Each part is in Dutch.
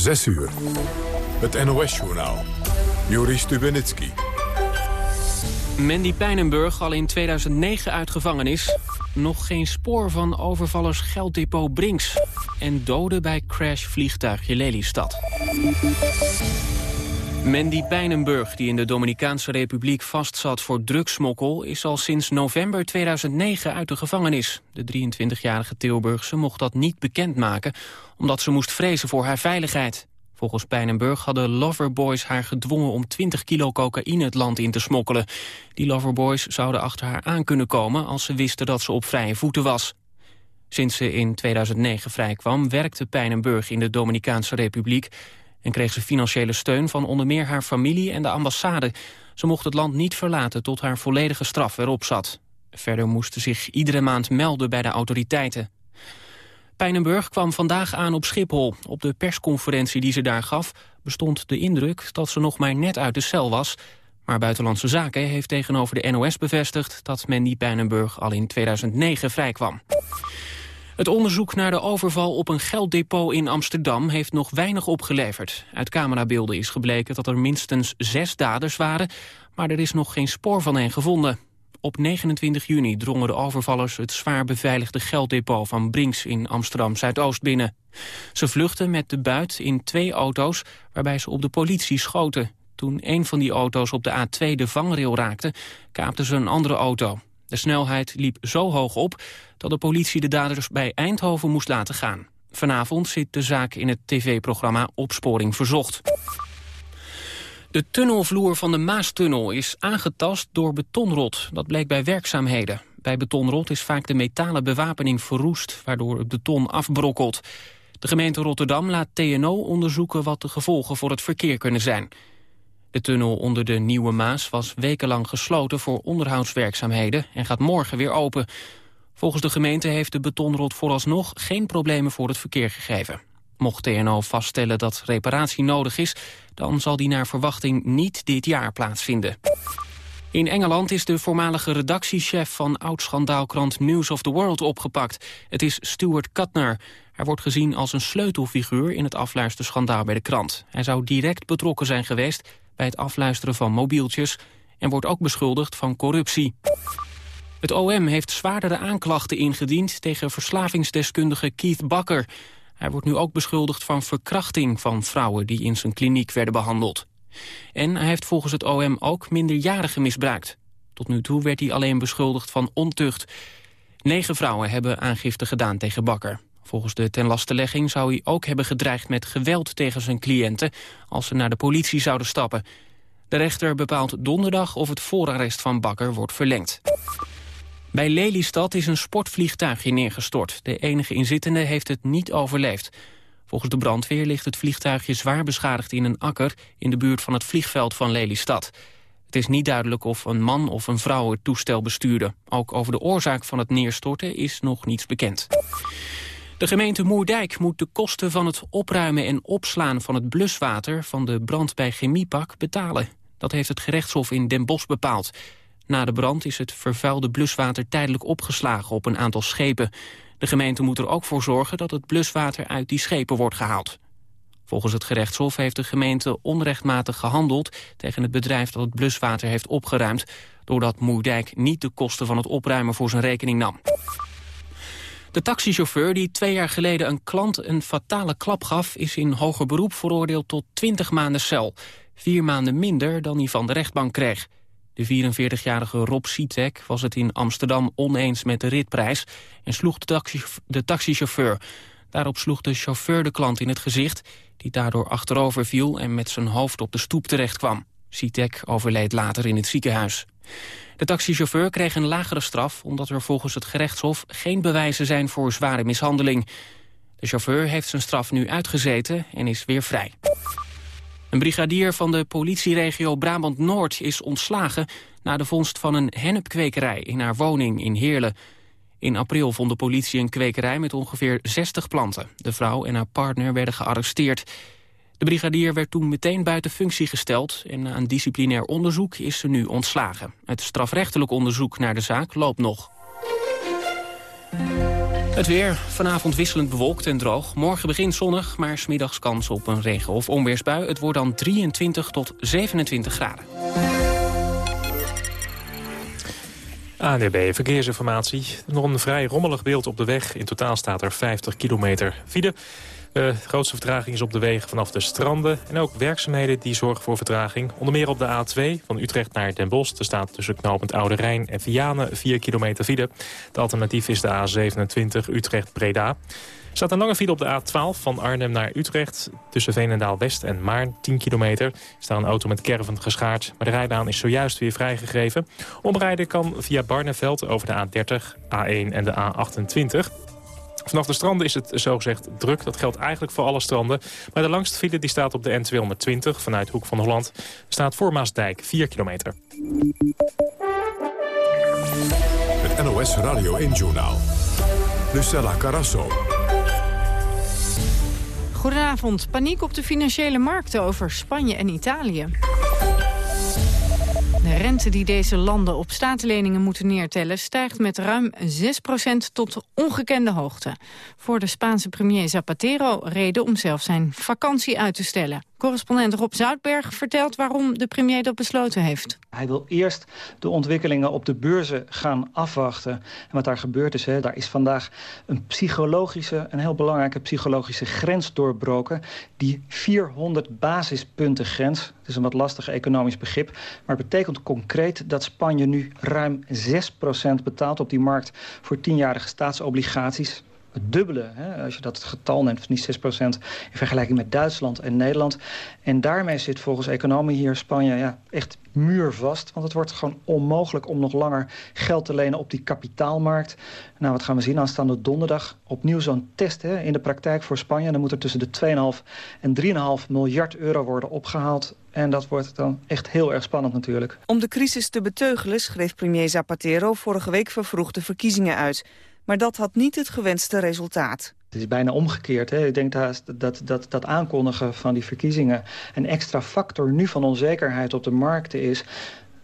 6 uur. Het NOS-journaal. Joris Stubenitski. Mandy Pijnenburg al in 2009 uit gevangenis. Nog geen spoor van overvallers gelddepot Brinks. En doden bij crash vliegtuigje Lelystad. Mandy Pijnenburg, die in de Dominicaanse Republiek vastzat voor drugsmokkel... is al sinds november 2009 uit de gevangenis. De 23-jarige Tilburgse mocht dat niet bekendmaken... omdat ze moest vrezen voor haar veiligheid. Volgens Pijnenburg hadden loverboys haar gedwongen om 20 kilo cocaïne het land in te smokkelen. Die loverboys zouden achter haar aan kunnen komen als ze wisten dat ze op vrije voeten was. Sinds ze in 2009 vrijkwam werkte Pijnenburg in de Dominicaanse Republiek en kreeg ze financiële steun van onder meer haar familie en de ambassade. Ze mocht het land niet verlaten tot haar volledige straf erop zat. Verder moest ze zich iedere maand melden bij de autoriteiten. Pijnenburg kwam vandaag aan op Schiphol. Op de persconferentie die ze daar gaf bestond de indruk dat ze nog maar net uit de cel was. Maar Buitenlandse Zaken heeft tegenover de NOS bevestigd dat Mandy Pijnenburg al in 2009 vrijkwam. Het onderzoek naar de overval op een gelddepot in Amsterdam heeft nog weinig opgeleverd. Uit camerabeelden is gebleken dat er minstens zes daders waren, maar er is nog geen spoor van hen gevonden. Op 29 juni drongen de overvallers het zwaar beveiligde gelddepot van Brinks in Amsterdam-Zuidoost binnen. Ze vluchtten met de buit in twee auto's waarbij ze op de politie schoten. Toen een van die auto's op de A2 de vangrail raakte, kaapten ze een andere auto. De snelheid liep zo hoog op dat de politie de daders bij Eindhoven moest laten gaan. Vanavond zit de zaak in het tv-programma Opsporing Verzocht. De tunnelvloer van de Maastunnel is aangetast door betonrot. Dat bleek bij werkzaamheden. Bij betonrot is vaak de metalen bewapening verroest... waardoor het beton afbrokkelt. De gemeente Rotterdam laat TNO onderzoeken... wat de gevolgen voor het verkeer kunnen zijn. De tunnel onder de Nieuwe Maas was wekenlang gesloten voor onderhoudswerkzaamheden en gaat morgen weer open. Volgens de gemeente heeft de betonrot vooralsnog geen problemen voor het verkeer gegeven. Mocht TNO vaststellen dat reparatie nodig is, dan zal die naar verwachting niet dit jaar plaatsvinden. In Engeland is de voormalige redactiechef van oud-schandaalkrant News of the World opgepakt. Het is Stuart Kuttner. Hij wordt gezien als een sleutelfiguur in het afluisterschandaal bij de krant. Hij zou direct betrokken zijn geweest bij het afluisteren van mobieltjes... en wordt ook beschuldigd van corruptie. Het OM heeft zwaardere aanklachten ingediend tegen verslavingsdeskundige Keith Bakker. Hij wordt nu ook beschuldigd van verkrachting van vrouwen die in zijn kliniek werden behandeld. En hij heeft volgens het OM ook minderjarigen misbruikt. Tot nu toe werd hij alleen beschuldigd van ontucht. Negen vrouwen hebben aangifte gedaan tegen Bakker. Volgens de tenlastelegging zou hij ook hebben gedreigd met geweld tegen zijn cliënten als ze naar de politie zouden stappen. De rechter bepaalt donderdag of het voorarrest van Bakker wordt verlengd. Bij Lelystad is een sportvliegtuigje neergestort. De enige inzittende heeft het niet overleefd. Volgens de brandweer ligt het vliegtuigje zwaar beschadigd in een akker... in de buurt van het vliegveld van Lelystad. Het is niet duidelijk of een man of een vrouw het toestel bestuurde. Ook over de oorzaak van het neerstorten is nog niets bekend. De gemeente Moerdijk moet de kosten van het opruimen en opslaan van het bluswater van de brand bij Chemiepak betalen. Dat heeft het gerechtshof in Den Bosch bepaald. Na de brand is het vervuilde bluswater tijdelijk opgeslagen op een aantal schepen. De gemeente moet er ook voor zorgen dat het bluswater uit die schepen wordt gehaald. Volgens het gerechtshof heeft de gemeente onrechtmatig gehandeld... tegen het bedrijf dat het bluswater heeft opgeruimd... doordat Moerdijk niet de kosten van het opruimen voor zijn rekening nam. De taxichauffeur die twee jaar geleden een klant een fatale klap gaf... is in hoger beroep veroordeeld tot 20 maanden cel. Vier maanden minder dan hij van de rechtbank kreeg. De 44-jarige Rob Sitek was het in Amsterdam oneens met de ritprijs... en sloeg de, de taxichauffeur. Daarop sloeg de chauffeur de klant in het gezicht... die daardoor achterover viel en met zijn hoofd op de stoep terechtkwam. Sitek overleed later in het ziekenhuis. De taxichauffeur kreeg een lagere straf... omdat er volgens het gerechtshof geen bewijzen zijn voor zware mishandeling. De chauffeur heeft zijn straf nu uitgezeten en is weer vrij. Een brigadier van de politieregio Brabant-Noord is ontslagen... na de vondst van een hennepkwekerij in haar woning in Heerlen. In april vond de politie een kwekerij met ongeveer 60 planten. De vrouw en haar partner werden gearresteerd. De brigadier werd toen meteen buiten functie gesteld... en een disciplinair onderzoek is ze nu ontslagen. Het strafrechtelijk onderzoek naar de zaak loopt nog. Het weer. Vanavond wisselend bewolkt en droog. Morgen begint zonnig, maar smiddags kans op een regen- of onweersbui. Het wordt dan 23 tot 27 graden. ANDB Verkeersinformatie. Nog een vrij rommelig beeld op de weg. In totaal staat er 50 kilometer file. De grootste vertraging is op de wegen vanaf de stranden. En ook werkzaamheden die zorgen voor vertraging. Onder meer op de A2 van Utrecht naar Den Bosch. Er staat tussen knooppunt Oude Rijn en Vianen 4 kilometer file. Het alternatief is de A27 Utrecht-Breda. Er staat een lange file op de A12 van Arnhem naar Utrecht. Tussen Veenendaal-West en Maarn, 10 kilometer. Er staat een auto met kerven geschaard. Maar de rijbaan is zojuist weer vrijgegeven. Omrijden kan via Barneveld over de A30, A1 en de A28. Vanaf de stranden is het zogezegd druk. Dat geldt eigenlijk voor alle stranden. Maar de langste file die staat op de N220 vanuit Hoek van Holland. staat voor Maasdijk 4 kilometer. Het NOS Radio 1 Journaal. Lucella Carasso. Goedenavond. Paniek op de financiële markten over Spanje en Italië. De rente die deze landen op staatsleningen moeten neertellen... stijgt met ruim 6% tot ongekende hoogte. Voor de Spaanse premier Zapatero reden om zelf zijn vakantie uit te stellen. Correspondent Rob Zoutberg vertelt waarom de premier dat besloten heeft. Hij wil eerst de ontwikkelingen op de beurzen gaan afwachten. En wat daar gebeurd is, hè, daar is vandaag een psychologische, een heel belangrijke psychologische grens doorbroken. Die 400 basispunten grens. Het is een wat lastig economisch begrip. Maar het betekent concreet dat Spanje nu ruim 6% betaalt op die markt voor tienjarige staatsobligaties het dubbele. Hè, als je dat getal neemt die 6% in vergelijking met Duitsland en Nederland. En daarmee zit volgens economen hier Spanje ja, echt muurvast. Want het wordt gewoon onmogelijk om nog langer geld te lenen op die kapitaalmarkt. Nou, wat gaan we zien aanstaande donderdag? Opnieuw zo'n test hè, in de praktijk voor Spanje. Dan moet er tussen de 2,5 en 3,5 miljard euro worden opgehaald. En dat wordt dan echt heel erg spannend natuurlijk. Om de crisis te beteugelen schreef premier Zapatero vorige week vervroegde verkiezingen uit. Maar dat had niet het gewenste resultaat. Het is bijna omgekeerd. Hè? Ik denk dat, dat, dat dat aankondigen van die verkiezingen... een extra factor nu van onzekerheid op de markten is...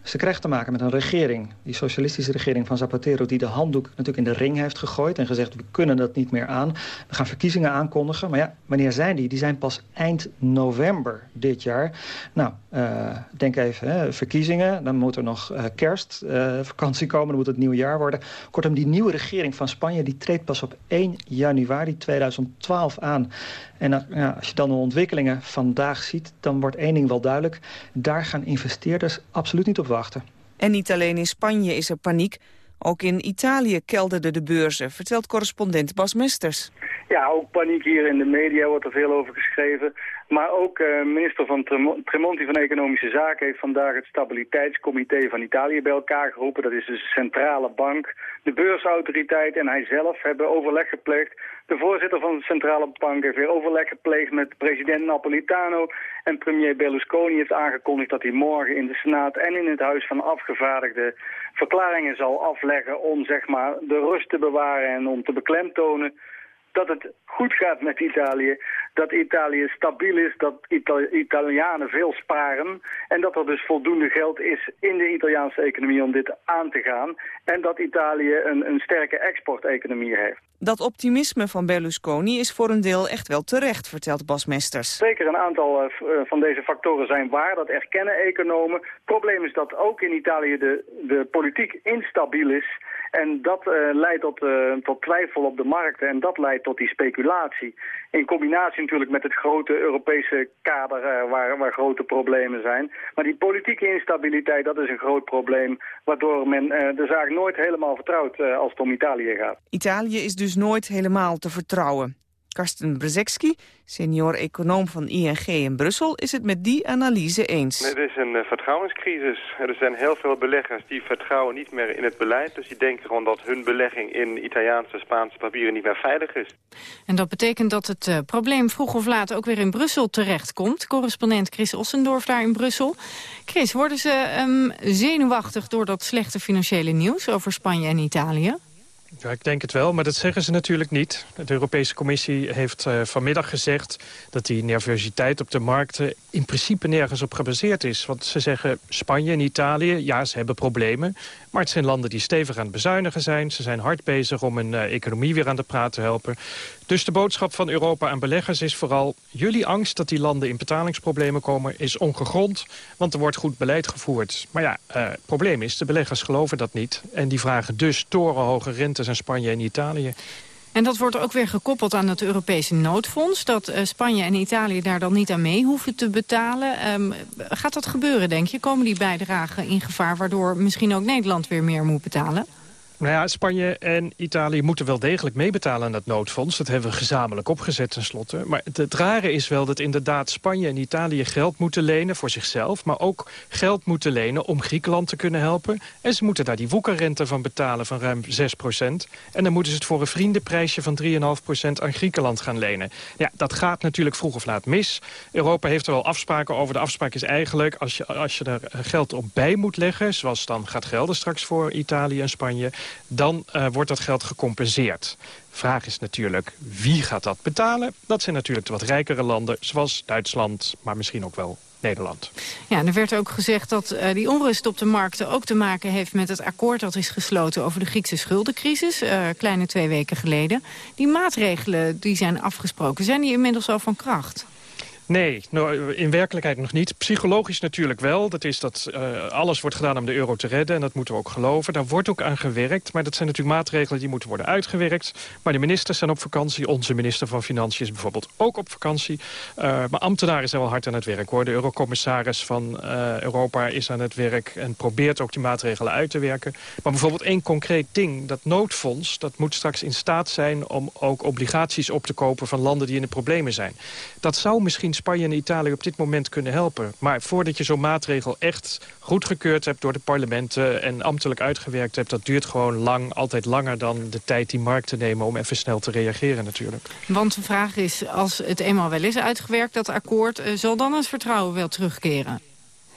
Ze krijgt te maken met een regering, die socialistische regering van Zapatero... die de handdoek natuurlijk in de ring heeft gegooid en gezegd... we kunnen dat niet meer aan. We gaan verkiezingen aankondigen. Maar ja, wanneer zijn die? Die zijn pas eind november dit jaar. Nou, uh, denk even, hè, verkiezingen. Dan moet er nog uh, kerstvakantie uh, komen. Dan moet het nieuwe jaar worden. Kortom, die nieuwe regering van Spanje... die treedt pas op 1 januari 2012 aan. En ja, als je dan de ontwikkelingen vandaag ziet... dan wordt één ding wel duidelijk. Daar gaan investeerders absoluut niet op wachten. En niet alleen in Spanje is er paniek. Ook in Italië kelderden de beurzen, vertelt correspondent Bas Mesters. Ja, ook paniek hier in de media wordt er veel over geschreven. Maar ook uh, minister van Tremonti van Economische Zaken heeft vandaag het Stabiliteitscomité van Italië bij elkaar geroepen. Dat is de centrale bank, de beursautoriteit en hij zelf hebben overleg gepleegd de voorzitter van de Centrale Bank heeft weer overleg gepleegd met president Napolitano. En premier Berlusconi heeft aangekondigd dat hij morgen in de Senaat en in het Huis van Afgevaardigden verklaringen zal afleggen om zeg maar, de rust te bewaren en om te beklemtonen dat het goed gaat met Italië. Dat Italië stabiel is, dat Italianen veel sparen. En dat er dus voldoende geld is in de Italiaanse economie om dit aan te gaan. En dat Italië een, een sterke exporteconomie heeft. Dat optimisme van Berlusconi is voor een deel echt wel terecht, vertelt Bas Mesters. Zeker een aantal uh, van deze factoren zijn waar, dat erkennen economen. Het probleem is dat ook in Italië de, de politiek instabiel is. En dat uh, leidt tot, uh, tot twijfel op de markten en dat leidt tot die speculatie. In combinatie natuurlijk met het grote Europese kader uh, waar, waar grote problemen zijn. Maar die politieke instabiliteit, dat is een groot probleem... waardoor men de zaak nooit helemaal vertrouwt als het om Italië gaat. Italië is dus nooit helemaal te vertrouwen. Karsten Brzezinski, senior econoom van ING in Brussel, is het met die analyse eens. Het is een uh, vertrouwenscrisis. Er zijn heel veel beleggers die vertrouwen niet meer in het beleid. Dus die denken gewoon dat hun belegging in Italiaanse, Spaanse papieren niet meer veilig is. En dat betekent dat het uh, probleem vroeg of laat ook weer in Brussel terechtkomt. Correspondent Chris Ossendorf daar in Brussel. Chris, worden ze um, zenuwachtig door dat slechte financiële nieuws over Spanje en Italië? Ja, ik denk het wel, maar dat zeggen ze natuurlijk niet. De Europese Commissie heeft uh, vanmiddag gezegd... dat die nervositeit op de markten in principe nergens op gebaseerd is. Want ze zeggen Spanje en Italië, ja, ze hebben problemen... Maar het zijn landen die stevig aan het bezuinigen zijn. Ze zijn hard bezig om hun uh, economie weer aan de praat te helpen. Dus de boodschap van Europa aan beleggers is vooral... jullie angst dat die landen in betalingsproblemen komen is ongegrond... want er wordt goed beleid gevoerd. Maar ja, uh, het probleem is, de beleggers geloven dat niet. En die vragen dus torenhoge rentes aan Spanje en Italië. En dat wordt ook weer gekoppeld aan het Europese noodfonds... dat uh, Spanje en Italië daar dan niet aan mee hoeven te betalen. Um, gaat dat gebeuren, denk je? Komen die bijdragen in gevaar... waardoor misschien ook Nederland weer meer moet betalen? Nou ja, Spanje en Italië moeten wel degelijk meebetalen aan dat noodfonds. Dat hebben we gezamenlijk opgezet tenslotte. Maar het, het, rare is wel dat inderdaad Spanje en Italië geld moeten lenen voor zichzelf... maar ook geld moeten lenen om Griekenland te kunnen helpen. En ze moeten daar die woekerrente van betalen van ruim 6 procent. En dan moeten ze het voor een vriendenprijsje van 3,5 procent aan Griekenland gaan lenen. Ja, dat gaat natuurlijk vroeg of laat mis. Europa heeft er wel afspraken over. De afspraak is eigenlijk, als je, als je er geld op bij moet leggen... zoals dan gaat gelden straks voor Italië en Spanje dan uh, wordt dat geld gecompenseerd. Vraag is natuurlijk, wie gaat dat betalen? Dat zijn natuurlijk de wat rijkere landen, zoals Duitsland, maar misschien ook wel Nederland. Ja, er werd ook gezegd dat uh, die onrust op de markten ook te maken heeft met het akkoord dat is gesloten over de Griekse schuldencrisis, uh, kleine twee weken geleden. Die maatregelen die zijn afgesproken, zijn die inmiddels al van kracht? Nee, nou, in werkelijkheid nog niet. Psychologisch natuurlijk wel. Dat is dat uh, alles wordt gedaan om de euro te redden. En dat moeten we ook geloven. Daar wordt ook aan gewerkt. Maar dat zijn natuurlijk maatregelen die moeten worden uitgewerkt. Maar de ministers zijn op vakantie. Onze minister van Financiën is bijvoorbeeld ook op vakantie. Uh, maar ambtenaren zijn wel hard aan het werk. hoor. De eurocommissaris van uh, Europa is aan het werk... en probeert ook die maatregelen uit te werken. Maar bijvoorbeeld één concreet ding. Dat noodfonds dat moet straks in staat zijn... om ook obligaties op te kopen van landen die in de problemen zijn. Dat zou misschien Spanje en Italië op dit moment kunnen helpen. Maar voordat je zo'n maatregel echt goedgekeurd hebt door de parlementen... en ambtelijk uitgewerkt hebt, dat duurt gewoon lang. Altijd langer dan de tijd die markten nemen om even snel te reageren natuurlijk. Want de vraag is, als het eenmaal wel is uitgewerkt, dat akkoord... Uh, zal dan het vertrouwen wel terugkeren?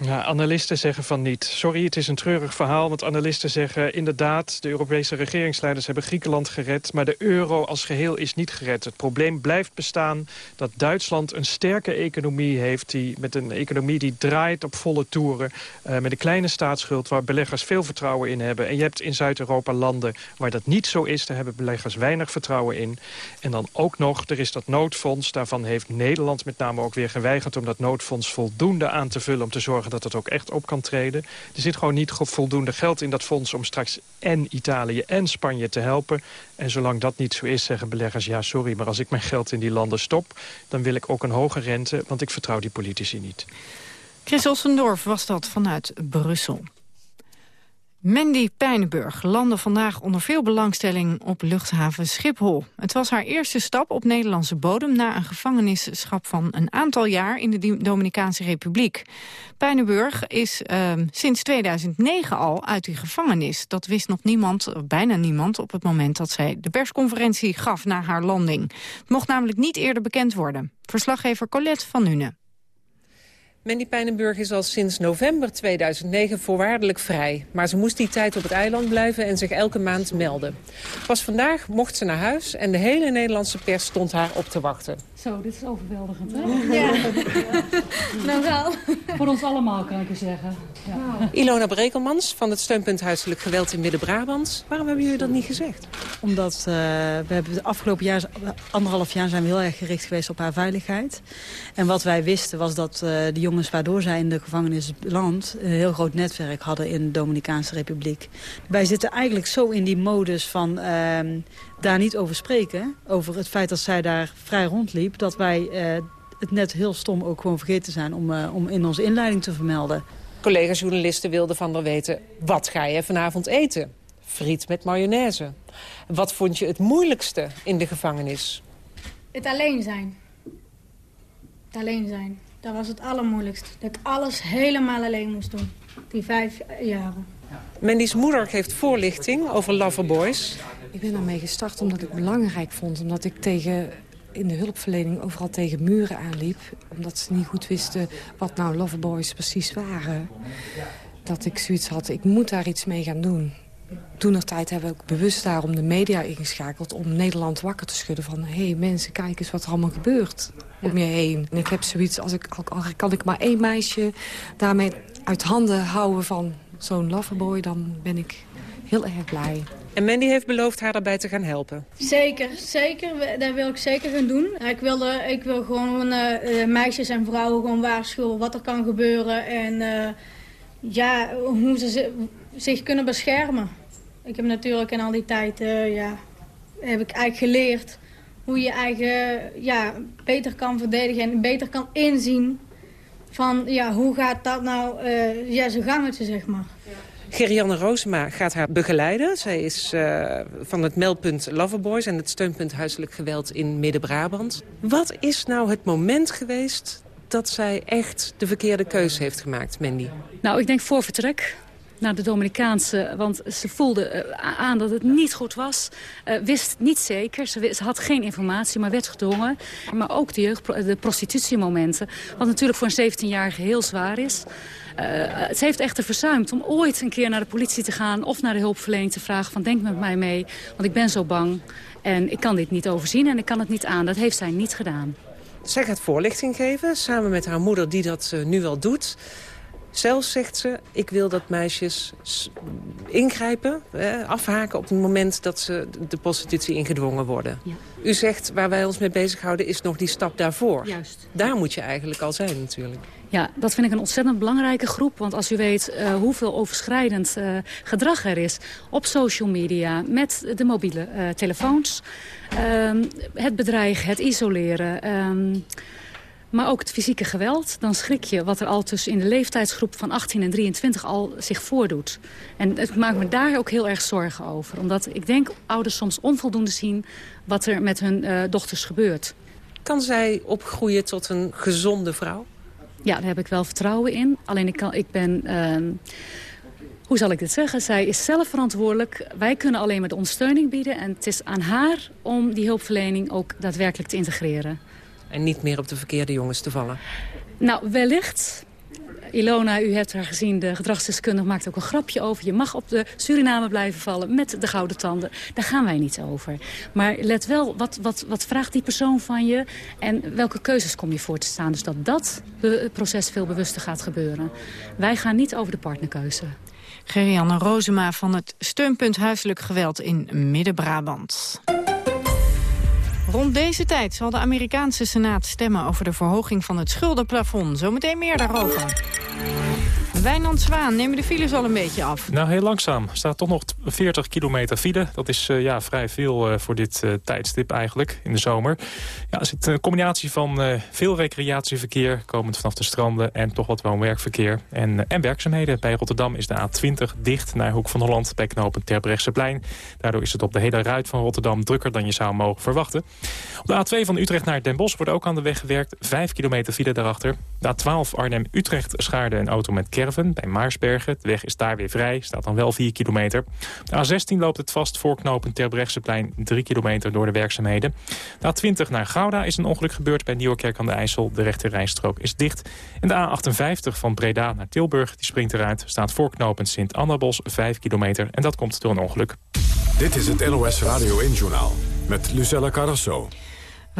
Ja, analisten zeggen van niet. Sorry, het is een treurig verhaal, want analisten zeggen... inderdaad, de Europese regeringsleiders hebben Griekenland gered... maar de euro als geheel is niet gered. Het probleem blijft bestaan dat Duitsland een sterke economie heeft... Die, met een economie die draait op volle toeren... Uh, met een kleine staatsschuld waar beleggers veel vertrouwen in hebben. En je hebt in Zuid-Europa landen waar dat niet zo is. Daar hebben beleggers weinig vertrouwen in. En dan ook nog, er is dat noodfonds. Daarvan heeft Nederland met name ook weer geweigerd... om dat noodfonds voldoende aan te vullen om te zorgen dat het ook echt op kan treden. Er zit gewoon niet voldoende geld in dat fonds om straks en Italië en Spanje te helpen. En zolang dat niet zo is, zeggen beleggers... ja, sorry, maar als ik mijn geld in die landen stop... dan wil ik ook een hoge rente, want ik vertrouw die politici niet. Chris Ossendorf was dat vanuit Brussel. Mandy Pijnenburg landde vandaag onder veel belangstelling op luchthaven Schiphol. Het was haar eerste stap op Nederlandse bodem na een gevangenisschap van een aantal jaar in de Dominicaanse Republiek. Pijnenburg is uh, sinds 2009 al uit die gevangenis. Dat wist nog niemand, bijna niemand, op het moment dat zij de persconferentie gaf na haar landing. Het mocht namelijk niet eerder bekend worden. Verslaggever Colette van Nune. Mandy Pijnenburg is al sinds november 2009 voorwaardelijk vrij. Maar ze moest die tijd op het eiland blijven en zich elke maand melden. Pas vandaag mocht ze naar huis en de hele Nederlandse pers stond haar op te wachten. Zo, dit is overweldigend, hè? Ja. Nou wel. Voor ons allemaal, kan ik je zeggen. Ja. Ilona Brekelmans van het steunpunt Huiselijk Geweld in Midden-Brabant. Waarom hebben jullie dat niet gezegd? Omdat uh, we hebben de afgelopen jaar, anderhalf jaar zijn we heel erg gericht geweest op haar veiligheid. En wat wij wisten was dat uh, de jongens waardoor zij in de gevangenis land... een heel groot netwerk hadden in de Dominicaanse Republiek. Wij zitten eigenlijk zo in die modus van uh, daar niet over spreken. Over het feit dat zij daar vrij rondliep. Dat wij uh, het net heel stom ook gewoon vergeten zijn om, uh, om in onze inleiding te vermelden. Collega-journalisten wilden van haar weten, wat ga je vanavond eten? Friet met mayonaise. Wat vond je het moeilijkste in de gevangenis? Het alleen zijn. Het alleen zijn. Dat was het allermoeilijkst. Dat ik alles helemaal alleen moest doen. Die vijf jaren. Mandy's moeder geeft voorlichting over loverboys. Ik ben daarmee gestart omdat ik het belangrijk vond. Omdat ik tegen, in de hulpverlening overal tegen muren aanliep. Omdat ze niet goed wisten wat nou loverboys precies waren. Dat ik zoiets had, ik moet daar iets mee gaan doen. Toen nog tijd hebben we ook bewust daarom de media ingeschakeld... om Nederland wakker te schudden van... hé hey, mensen, kijk eens wat er allemaal gebeurt om je heen. En ik heb zoiets, als ik, al kan ik maar één meisje daarmee uit handen houden van zo'n loverboy, dan ben ik heel erg blij. En Mandy heeft beloofd haar daarbij te gaan helpen. Zeker, zeker. Dat wil ik zeker gaan doen. Ik, wilde, ik wil gewoon uh, meisjes en vrouwen gewoon waarschuwen wat er kan gebeuren. En uh, ja, hoe ze zich kunnen beschermen. Ik heb natuurlijk in al die tijd, uh, ja, heb ik eigenlijk geleerd hoe je eigen ja, beter kan verdedigen en beter kan inzien van ja, hoe gaat dat nou uh, ja, zijn gangetje, zeg maar. Gerianne Roosema gaat haar begeleiden. Zij is uh, van het meldpunt Loverboys en het steunpunt huiselijk geweld in Midden-Brabant. Wat is nou het moment geweest dat zij echt de verkeerde keuze heeft gemaakt, Mandy? Nou, ik denk voor vertrek naar de Dominicaanse. Want ze voelde eh, aan dat het niet goed was. Uh, wist niet zeker. Ze, ze, had geen informatie, maar werd gedwongen. Maar ook de, jeugd, de prostitutiemomenten. Wat natuurlijk voor een 17-jarige heel zwaar is. Uh, ze heeft echter verzuimd om ooit een keer naar de politie te gaan... of naar de hulpverlening te vragen van denk met mij mee. Want ik ben zo bang en ik kan dit niet overzien en ik kan het niet aan. Dat heeft zij niet gedaan. Zij gaat voorlichting geven, samen met haar moeder die dat nu wel doet. Zelfs zegt ze, ik wil dat meisjes ingrijpen, afhaken op het moment dat ze de prostitutie ingedwongen worden. Ja. U zegt, waar wij ons mee bezighouden is nog die stap daarvoor. Juist. Daar moet je eigenlijk al zijn natuurlijk. Ja, dat vind ik een ontzettend belangrijke groep. Want als u weet uh, hoeveel overschrijdend uh, gedrag er is op social media... met de mobiele uh, telefoons, ehm, het bedreigen, het isoleren... Ehm, maar ook het fysieke geweld, dan schrik je wat er al tussen in de leeftijdsgroep van 18 en 23 al zich voordoet. En het maakt me daar ook heel erg zorgen over. Omdat ik denk ouders soms onvoldoende zien wat er met hun uh, dochters gebeurt. Kan zij opgroeien tot een gezonde vrouw? Ja, daar heb ik wel vertrouwen in. Alleen ik, kan, ik ben... Uh, hoe zal ik dit zeggen? Zij is zelf verantwoordelijk. Wij kunnen alleen maar de ondersteuning bieden. En het is aan haar om die hulpverlening ook daadwerkelijk te integreren. En niet meer op de verkeerde jongens te vallen? Nou, wellicht. Ilona, u hebt haar gezien, de gedragsdeskundige maakt ook een grapje over. Je mag op de Suriname blijven vallen met de gouden tanden. Daar gaan wij niet over. Maar let wel, wat, wat, wat vraagt die persoon van je? En welke keuzes kom je voor te staan? Dus dat dat proces veel bewuster gaat gebeuren. Wij gaan niet over de partnerkeuze. Gerianne Rozema van het Steunpunt Huiselijk Geweld in Midden-Brabant. Rond deze tijd zal de Amerikaanse Senaat stemmen over de verhoging van het schuldenplafond. Zometeen meer daarover. Wijnand Zwaan, nemen de files al een beetje af? Nou, heel langzaam. Staat toch nog 40 kilometer file. Dat is uh, ja, vrij veel uh, voor dit uh, tijdstip eigenlijk, in de zomer. Ja, er zit een combinatie van veel recreatieverkeer... komend vanaf de stranden en toch wat woon-werkverkeer. En, en werkzaamheden. Bij Rotterdam is de A20 dicht naar Hoek van Holland... bij knooppunt Terbrechtseplein. Daardoor is het op de hele ruit van Rotterdam drukker dan je zou mogen verwachten. Op de A2 van Utrecht naar Den Bosch wordt ook aan de weg gewerkt. 5 kilometer file daarachter. De A12 Arnhem-Utrecht schaarde een auto met bij Maarsbergen. De weg is daar weer vrij, staat dan wel 4 kilometer. De A16 loopt het vast voorknopend Terbrechtseplein 3 kilometer door de werkzaamheden. De A20 naar Gouda is een ongeluk gebeurd bij Nieuwerkerk aan de IJssel. De rechte rijstrook is dicht. En de A58 van Breda naar Tilburg die springt eruit. Staat voorknopend Sint-Annabos 5 kilometer en dat komt door een ongeluk. Dit is het NOS Radio 1-journaal met Lucella Carrasso.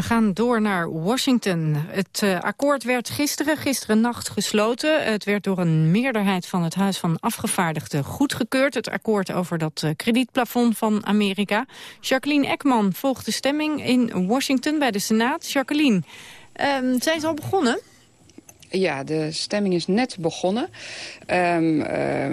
We gaan door naar Washington. Het uh, akkoord werd gisteren, gisteren nacht gesloten. Het werd door een meerderheid van het Huis van Afgevaardigden goedgekeurd. Het akkoord over dat uh, kredietplafond van Amerika. Jacqueline Ekman volgt de stemming in Washington bij de Senaat. Jacqueline, uh, zijn ze al begonnen? Ja, de stemming is net begonnen. Um, uh,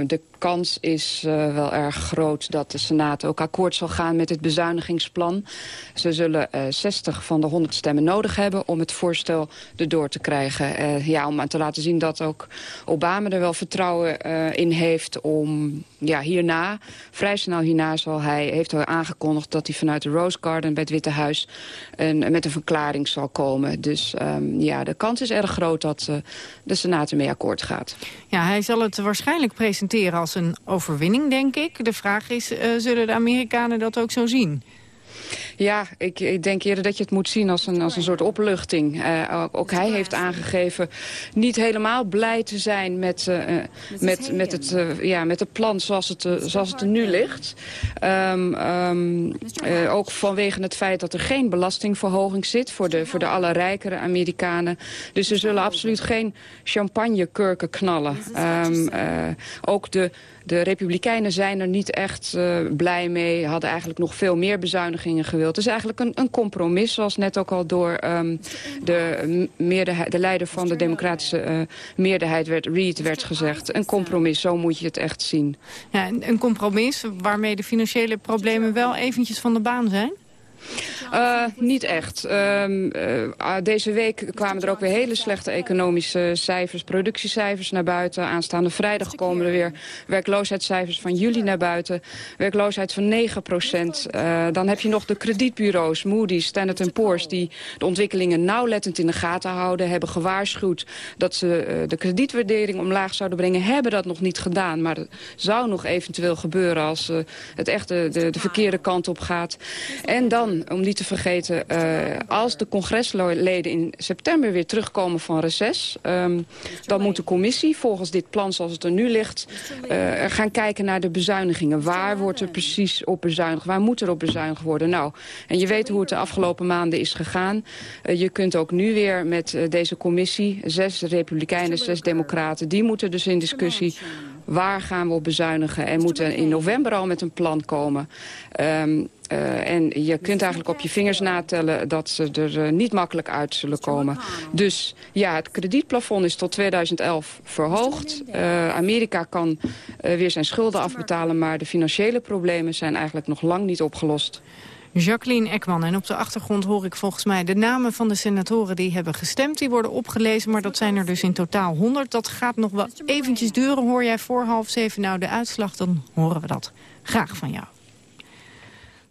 de kans is uh, wel erg groot dat de Senaat ook akkoord zal gaan met het bezuinigingsplan. Ze zullen uh, 60 van de 100 stemmen nodig hebben om het voorstel erdoor te krijgen. Uh, ja, om te laten zien dat ook Obama er wel vertrouwen in heeft om ja, hierna, vrij snel hierna zal hij, heeft hij aangekondigd dat hij vanuit de Rose Garden bij het Witte Huis een, met een verklaring zal komen. Dus um, ja, de kans is erg groot dat de Senaat ermee akkoord gaat. Ja, hij zal het waarschijnlijk presenteren als een overwinning, denk ik. De vraag is, uh, zullen de Amerikanen dat ook zo zien? Ja, ik, ik, denk eerder dat je het moet zien als een, als een soort opluchting. Uh, ook, hij heeft aangegeven niet helemaal blij te zijn met, uh, met, met, het, uh, ja, met het plan zoals het, zoals het er nu ligt. Um, um, ook vanwege het feit dat er geen belastingverhoging zit voor de, voor de alle rijkere Amerikanen. Dus er zullen absoluut geen champagnekurken knallen. Um, ook de de Republikeinen zijn er niet echt blij mee. Hadden eigenlijk nog veel meer bezuinigingen gewild. Het is eigenlijk een, een compromis, zoals net ook al door um, de, meerderheid, de leider van de democratische uh, meerderheid, werd, Reid, werd gezegd. Een compromis, zo moet je het echt zien. Ja, een compromis waarmee de financiële problemen wel eventjes van de baan zijn? Uh, niet echt. Uh, uh, deze week kwamen er ook weer hele slechte economische cijfers, productiecijfers naar buiten. Aanstaande vrijdag komen er weer werkloosheidscijfers van juli naar buiten. Werkloosheid van 9 procent. Uh, dan heb je nog de kredietbureaus, Moody's, Standard Poor's... die de ontwikkelingen nauwlettend in de gaten houden. Hebben gewaarschuwd dat ze de kredietwaardering omlaag zouden brengen. Hebben dat nog niet gedaan, maar dat zou nog eventueel gebeuren... als het echt de, de, de verkeerde kant op gaat. En dan om niet te vergeten, uh, als de congresleden in september weer terugkomen van reces... Um, dan moet de commissie volgens dit plan zoals het er nu ligt... Uh, gaan kijken naar de bezuinigingen. Waar wordt er precies op bezuinigd? Waar moet er op bezuinigd worden? Nou, en je weet hoe het de afgelopen maanden is gegaan. Uh, je kunt ook nu weer met deze commissie, zes republikeinen, zes democraten... die moeten dus in discussie waar gaan we op bezuinigen... en moeten in november al met een plan komen. Um, uh, en je kunt eigenlijk op je vingers natellen dat ze er uh, niet makkelijk uit zullen komen. Dus ja, het kredietplafond is tot 2011 verhoogd. Uh, Amerika kan weer zijn schulden afbetalen, maar de financiële problemen zijn eigenlijk nog lang niet opgelost. Jacqueline Ekman. En op de achtergrond hoor ik volgens mij de namen van de senatoren die hebben gestemd. Die worden opgelezen, maar dat zijn er dus in totaal 100. Dat gaat nog wel eventjes duren. Hoor jij voor half zeven nou de uitslag, dan horen we dat graag van jou.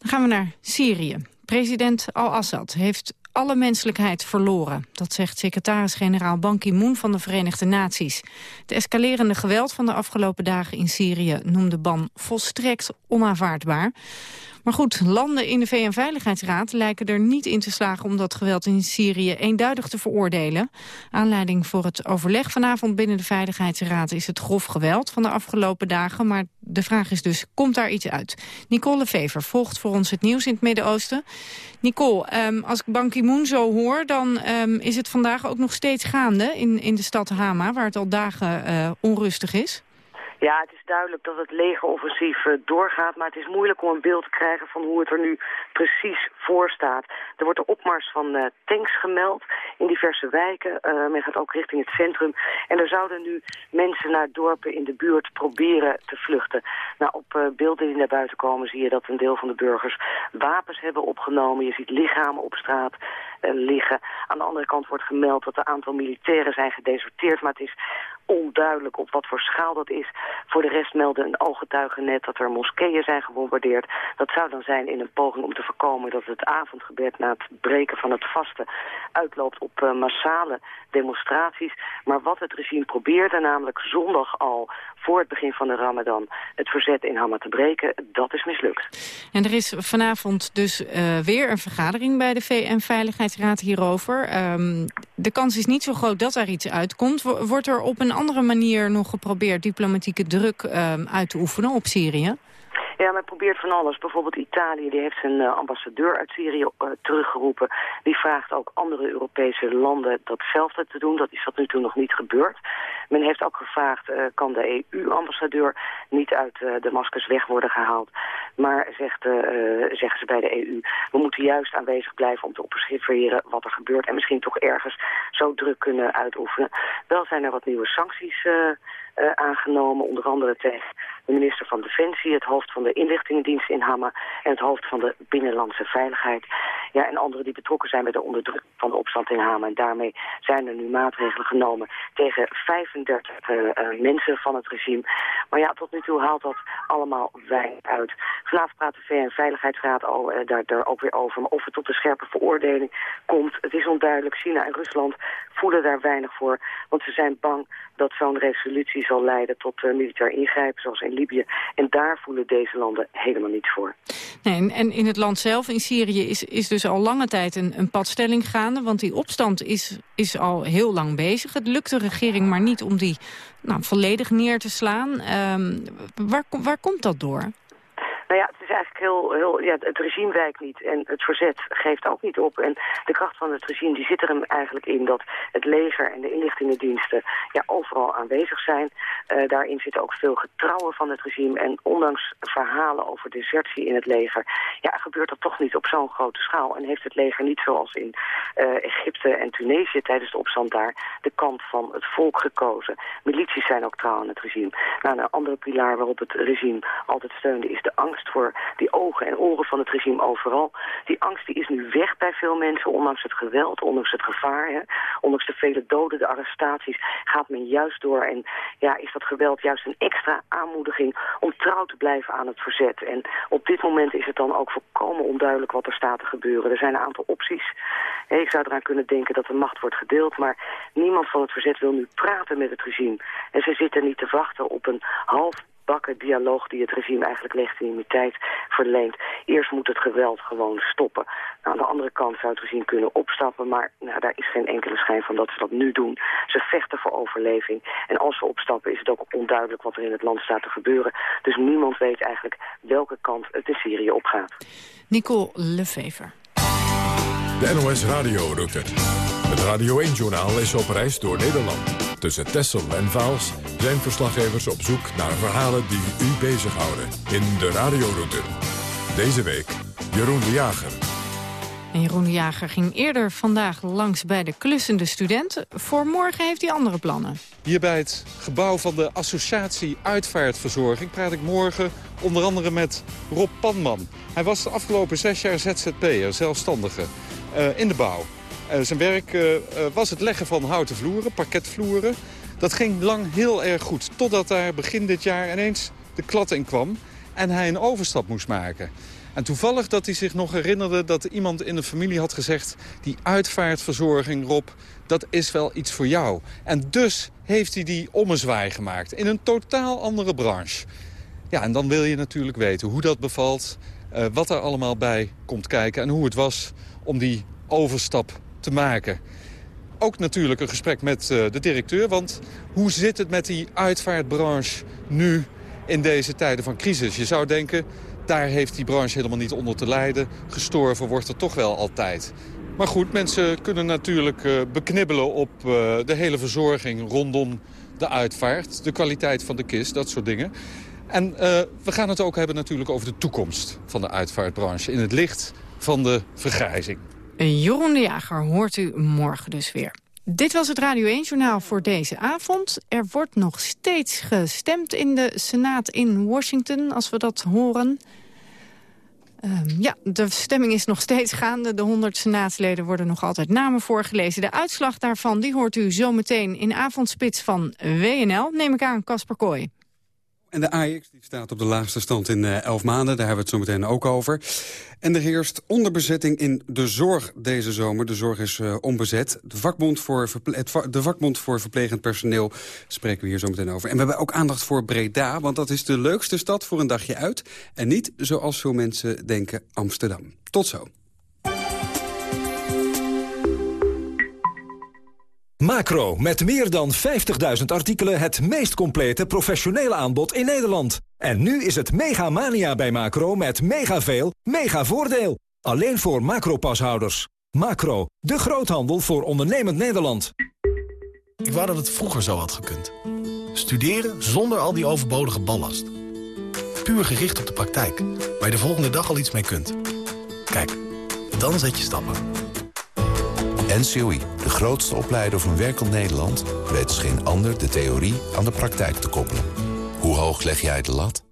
Dan gaan we naar Syrië. President al-Assad heeft alle menselijkheid verloren. Dat zegt secretaris-generaal Ban Ki-moon van de Verenigde Naties. Het escalerende geweld van de afgelopen dagen in Syrië noemde Ban volstrekt onaanvaardbaar. Maar goed, landen in de VN-veiligheidsraad lijken er niet in te slagen om dat geweld in Syrië eenduidig te veroordelen. Aanleiding voor het overleg vanavond binnen de Veiligheidsraad is het grof geweld van de afgelopen dagen. Maar de vraag is dus, komt daar iets uit? Nicole Vever volgt voor ons het nieuws in het Midden-Oosten. Nicole, um, als ik Ban Ki-moon zo hoor, dan um, is het vandaag ook nog steeds gaande in, in de stad Hama, waar het al dagen uh, onrustig is. Ja, het is duidelijk dat het legenoffensief uh, doorgaat, maar het is moeilijk om een beeld te krijgen van hoe het er nu precies voor staat. Er wordt de opmars van uh, tanks gemeld in diverse wijken. Uh, men gaat ook richting het centrum. En er zouden nu mensen naar dorpen in de buurt proberen te vluchten. Nou, op beelden die naar buiten komen zie je dat een deel van de burgers wapens hebben opgenomen. Je ziet lichamen op straat liggen. Aan de andere kant wordt gemeld dat een aantal militairen zijn gedeserteerd, maar het is onduidelijk op wat voor schaal dat is. Voor de rest melden een ooggetuige net dat er moskeeën zijn gebombardeerd. Dat zou dan zijn in een poging om te voorkomen dat het avondgebed na het breken van het vasten uitloopt op uh, massale demonstraties. Maar wat het regime probeerde, namelijk zondag al voor het begin van de ramadan het verzet in Hama te breken, dat is mislukt. En er is vanavond dus uh, weer een vergadering bij de VN-veiligheidsraad hierover. Um, de kans is niet zo groot dat er iets uitkomt. Wordt er op een andere manier nog geprobeerd diplomatieke druk um, uit te oefenen op Syrië? Ja, men probeert van alles. Bijvoorbeeld Italië, die heeft zijn uh, ambassadeur uit Syrië uh, teruggeroepen. Die vraagt ook andere Europese landen datzelfde te doen. Dat is tot nu toe nog niet gebeurd. Men heeft ook gevraagd, uh, kan de EU-ambassadeur niet uit Damascus weg worden gehaald. Maar zegt, zeggen ze bij de EU, we moeten juist aanwezig blijven om te observeren wat er gebeurt. En misschien toch ergens zo druk kunnen uitoefenen. Wel zijn er wat nieuwe sancties aangenomen. Onder andere tegen de minister van Defensie, het hoofd van de inlichtingendienst in Hama en het hoofd van de Binnenlandse Veiligheid. Ja, en anderen die betrokken zijn bij de onderdrukking van de opstand in Hama. En daarmee zijn er nu maatregelen genomen tegen 35 uh, uh, mensen van het regime. Maar ja, tot nu toe haalt dat allemaal weinig uit. Vanavond praat de VN-veiligheidsraad al, uh, daar, daar ook weer over. Maar of het tot een scherpe veroordeling komt, het is onduidelijk. China en Rusland voelen daar weinig voor, want ze zijn bang dat zo'n resolutie zal leiden tot militair ingrijpen, zoals in Libië. En daar voelen deze landen helemaal niets voor. Nee, en, in het land zelf, in Syrië, is, is dus al lange tijd een, een padstelling gaande. Want die opstand is, is al heel lang bezig. Het lukt de regering maar niet om die nou, volledig neer te slaan. Um, waar, waar komt dat door? Nou ja, het is eigenlijk heel, heel ja, het regime wijkt niet en het verzet geeft ook niet op. En de kracht van het regime die zit er hem eigenlijk in dat het leger en de inlichtingendiensten ja, overal aanwezig zijn. Uh, daarin zit ook veel getrouwen van het regime en ondanks verhalen over desertie in het leger, ja, gebeurt dat toch niet op zo'n grote schaal. En heeft het leger niet zoals in uh, Egypte en Tunesië tijdens de opstand daar de kant van het volk gekozen. Milities zijn ook trouw aan het regime. Nou, een andere pilaar waarop het regime altijd steunde is de voor die ogen en oren van het regime overal. Die angst die is nu weg bij veel mensen, ondanks het geweld, ondanks het gevaar. Hè. Ondanks de vele doden, de arrestaties, gaat men juist door. En ja, is dat geweld juist een extra aanmoediging om trouw te blijven aan het verzet. En op dit moment is het dan ook volkomen onduidelijk wat er staat te gebeuren. Er zijn een aantal opties. Ik zou eraan kunnen denken dat de macht wordt gedeeld, maar niemand van het verzet wil nu praten met het regime. En ze zitten niet te wachten op een half bakken dialoog die het regime eigenlijk legitimiteit verleent. Eerst moet het geweld gewoon stoppen. Nou, aan de andere kant zou het regime kunnen opstappen, maar nou, daar is geen enkele schijn van dat ze dat nu doen. Ze vechten voor overleving. En als ze opstappen is het ook onduidelijk wat er in het land staat te gebeuren. Dus niemand weet eigenlijk welke kant het in Syrië opgaat. Nicole Lefever. De NOS Radio Route. Het Radio 1-journaal is op reis door Nederland. Tussen Tessel en Vaals zijn verslaggevers op zoek naar verhalen die u bezighouden. In de radioroute. Deze week Jeroen de Jager. En Jeroen de Jager ging eerder vandaag langs bij de klussende studenten. Voor morgen heeft hij andere plannen. Hier bij het gebouw van de Associatie Uitvaartverzorging praat ik morgen onder andere met Rob Panman. Hij was de afgelopen zes jaar ZZP'er, zelfstandige, in de bouw. Uh, zijn werk uh, was het leggen van houten vloeren, parketvloeren. Dat ging lang heel erg goed, totdat daar begin dit jaar ineens de klad in kwam... en hij een overstap moest maken. En toevallig dat hij zich nog herinnerde dat iemand in de familie had gezegd... die uitvaartverzorging, Rob, dat is wel iets voor jou. En dus heeft hij die ommezwaai gemaakt in een totaal andere branche. Ja, en dan wil je natuurlijk weten hoe dat bevalt... Wat er allemaal bij komt kijken en hoe het was om die overstap te maken. Ook natuurlijk een gesprek met uh, de directeur, want hoe zit het met die uitvaartbranche nu in deze tijden van crisis? Je zou denken, daar heeft die branche helemaal niet onder te lijden. Gestorven wordt er toch wel altijd. Maar goed, mensen kunnen natuurlijk uh, beknibbelen op uh, de hele verzorging rondom de uitvaart. De kwaliteit van de kist, dat soort dingen. En we gaan het ook hebben natuurlijk over de toekomst van de uitvaartbranche... in het licht van de vergrijzing. Jeroen de Jager hoort u morgen dus weer. Dit was het Radio 1-journaal voor deze avond. Er wordt nog steeds gestemd in de Senaat in Washington, als we dat horen. Um, ja, de stemming is nog steeds gaande. De 100 senaatsleden worden nog altijd namen voorgelezen. De uitslag daarvan die hoort u zometeen in avondspits van WNL. Neem ik aan, Casper Kooi. En de AX die staat op de laagste stand in uh, elf maanden. Daar hebben we het zo meteen ook over. En er heerst onderbezetting in de zorg deze zomer. De zorg is uh, onbezet. De vakbond, voor het de vakbond voor verplegend personeel spreken we hier zo meteen over. En we hebben ook aandacht voor Breda, want dat is de leukste stad voor een dagje uit. En niet, zoals veel mensen denken, Amsterdam. Tot zo. Macro, met meer dan 50.000 artikelen het meest complete professionele aanbod in Nederland. En nu is het mega mania bij Macro met mega veel, mega voordeel. Alleen voor Macro-pashouders. Macro, de groothandel voor ondernemend Nederland. Ik wou dat het vroeger zo had gekund. Studeren zonder al die overbodige ballast. Puur gericht op de praktijk, waar je de volgende dag al iets mee kunt. Kijk, dan zet je stappen. NCOI, de grootste opleider van werkend Nederland... weet als geen ander de theorie aan de praktijk te koppelen. Hoe hoog leg jij de lat?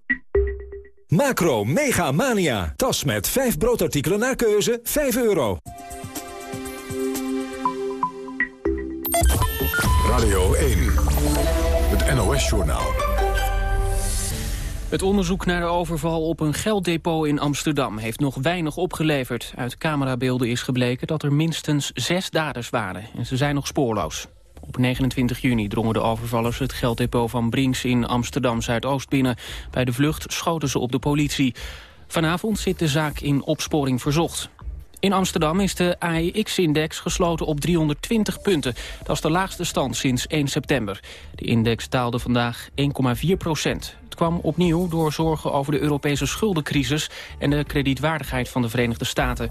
Macro Mega Mania. Tas met 5 broodartikelen naar keuze, 5 euro. Radio 1, het NOS-journaal. Het onderzoek naar de overval op een gelddepot in Amsterdam heeft nog weinig opgeleverd. Uit camerabeelden is gebleken dat er minstens zes daders waren en ze zijn nog spoorloos. Op 29 juni drongen de overvallers het gelddepot van Brinks in Amsterdam-Zuidoost binnen. Bij de vlucht schoten ze op de politie. Vanavond zit de zaak in opsporing verzocht. In Amsterdam is de AEX-index gesloten op 320 punten. Dat is de laagste stand sinds 1 september. De index daalde vandaag 1,4 procent. Kwam opnieuw door zorgen over de Europese schuldencrisis... en de kredietwaardigheid van de Verenigde Staten.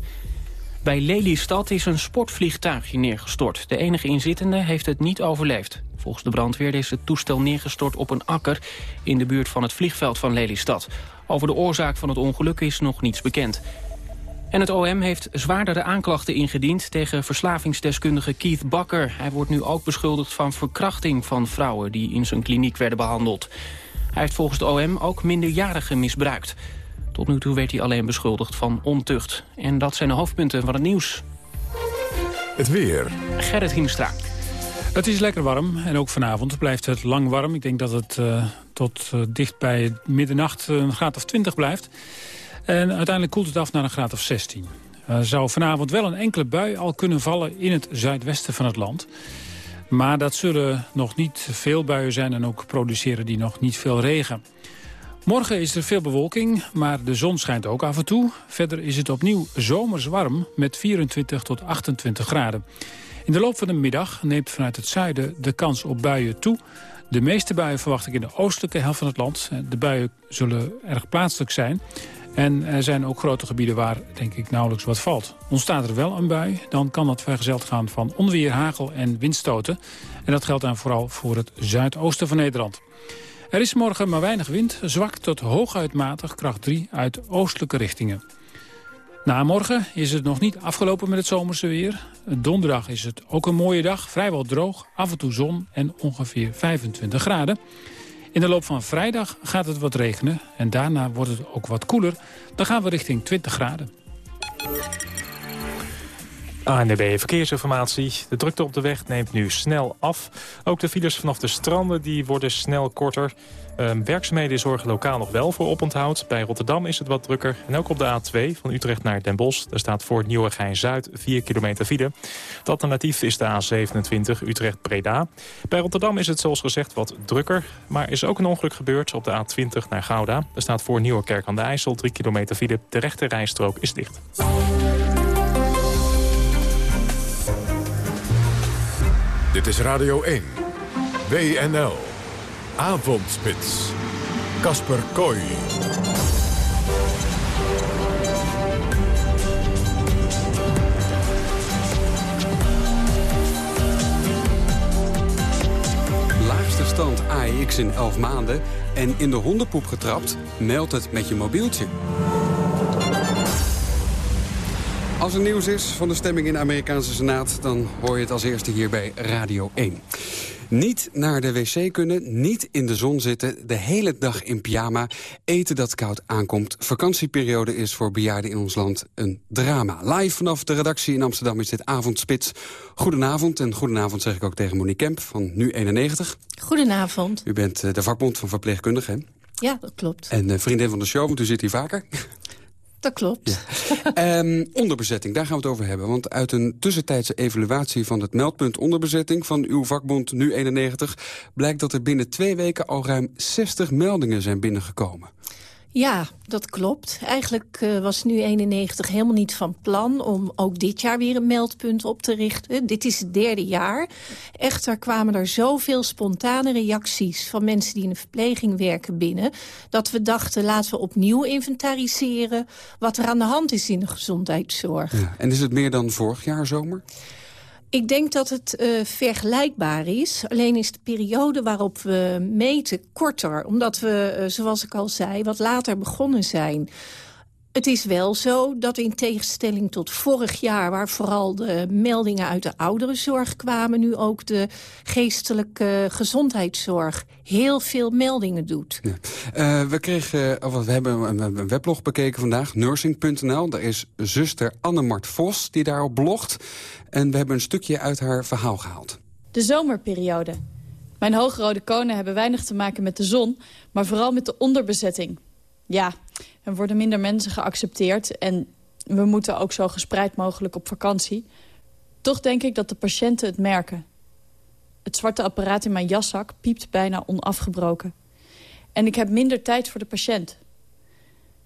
Bij Lelystad is een sportvliegtuigje neergestort. De enige inzittende heeft het niet overleefd. Volgens de brandweer is het toestel neergestort op een akker... in de buurt van het vliegveld van Lelystad. Over de oorzaak van het ongeluk is nog niets bekend. En het OM heeft zwaardere aanklachten ingediend tegen verslavingsdeskundige Keith Bakker. Hij wordt nu ook beschuldigd van verkrachting van vrouwen die in zijn kliniek werden behandeld. Hij heeft volgens het OM ook minderjarigen misbruikt. Tot nu toe werd hij alleen beschuldigd van ontucht. En dat zijn de hoofdpunten van het nieuws. Het weer. Gerrit Hiemstra. Het is lekker warm en ook vanavond blijft het lang warm. Ik denk dat het uh, tot uh, dicht bij middernacht een graad of 20 blijft. En uiteindelijk koelt het af naar een graad of 16. Er zou vanavond wel een enkele bui al kunnen vallen in het zuidwesten van het land. Maar dat zullen nog niet veel buien zijn en ook produceren die nog niet veel regen. Morgen is er veel bewolking, maar de zon schijnt ook af en toe. Verder is het opnieuw zomers warm met 24 tot 28 graden. In de loop van de middag neemt vanuit het zuiden de kans op buien toe. De meeste buien verwacht ik in de oostelijke helft van het land. De buien zullen erg plaatselijk zijn. En er zijn ook grote gebieden waar, denk ik, nauwelijks wat valt. Ontstaat er wel een bui, dan kan dat vergezeld gaan van onweer, hagel en windstoten. En dat geldt dan vooral voor het zuidoosten van Nederland. Er is morgen maar weinig wind, zwak tot hooguit matig, kracht 3 uit oostelijke richtingen. Na morgen is het nog niet afgelopen met het zomerse weer. Donderdag is het ook een mooie dag, vrijwel droog, af en toe zon en ongeveer 25 graden. In de loop van vrijdag gaat het wat regenen en daarna wordt het ook wat koeler. Dan gaan we richting 20 graden. ANDB Verkeersinformatie. De drukte op de weg neemt nu snel af. Ook de files vanaf de stranden die worden snel korter. Um, werkzaamheden zorgen lokaal nog wel voor oponthoud. Bij Rotterdam is het wat drukker. En ook op de A2 van Utrecht naar Den Bosch. Daar staat voor Nieuwegein-Zuid 4 kilometer file. Het alternatief is de A27 Utrecht-Breda. Bij Rotterdam is het zoals gezegd wat drukker. Maar is ook een ongeluk gebeurd op de A20 naar Gouda. Daar staat voor Nieuwekerk aan de IJssel 3 kilometer file. De rechte rijstrook is dicht. Dit is Radio 1. WNL. Avondspits. Kasper Kooi. Laagste stand AEX in 11 maanden en in de hondenpoep getrapt? Meld het met je mobieltje. Als er nieuws is van de stemming in de Amerikaanse Senaat... dan hoor je het als eerste hier bij Radio 1. Niet naar de wc kunnen, niet in de zon zitten... de hele dag in pyjama, eten dat koud aankomt. Vakantieperiode is voor bejaarden in ons land een drama. Live vanaf de redactie in Amsterdam is dit Avondspits. Goedenavond en goedenavond zeg ik ook tegen Monique Kemp van Nu91. Goedenavond. U bent eh, de vakbond van verpleegkundigen, Ja, dat klopt. En uh, vriendin van de show, want u zit hier vaker. Dat klopt. um, onderbezetting, daar gaan we het over hebben. Want uit een tussentijdse evaluatie van het meldpunt onderbezetting... van uw vakbond Nu 91... blijkt dat er binnen twee weken al ruim 60 meldingen zijn binnengekomen. Ja, dat klopt. Eigenlijk uh, was nu 91 helemaal niet van plan om ook dit jaar weer een meldpunt op te richten. Dit is het derde jaar. Echter kwamen er zoveel spontane reacties van mensen die in de verpleging werken binnen... dat we dachten, laten we opnieuw inventariseren wat er aan de hand is in de gezondheidszorg. Ja, en is het meer dan vorig jaar zomer? Ik denk dat het uh, vergelijkbaar is. Alleen is de periode waarop we meten korter. Omdat we, uh, zoals ik al zei, wat later begonnen zijn. Het is wel zo dat in tegenstelling tot vorig jaar... waar vooral de meldingen uit de ouderenzorg kwamen... nu ook de geestelijke gezondheidszorg heel veel meldingen doet. Ja. Uh, we, kregen, of we hebben een, een weblog bekeken vandaag, nursing.nl. Daar is zuster Annemart Vos die daarop blogt. En we hebben een stukje uit haar verhaal gehaald. De zomerperiode. Mijn hoogrode konen hebben weinig te maken met de zon... maar vooral met de onderbezetting. Ja, er worden minder mensen geaccepteerd... en we moeten ook zo gespreid mogelijk op vakantie. Toch denk ik dat de patiënten het merken. Het zwarte apparaat in mijn jaszak piept bijna onafgebroken. En ik heb minder tijd voor de patiënt.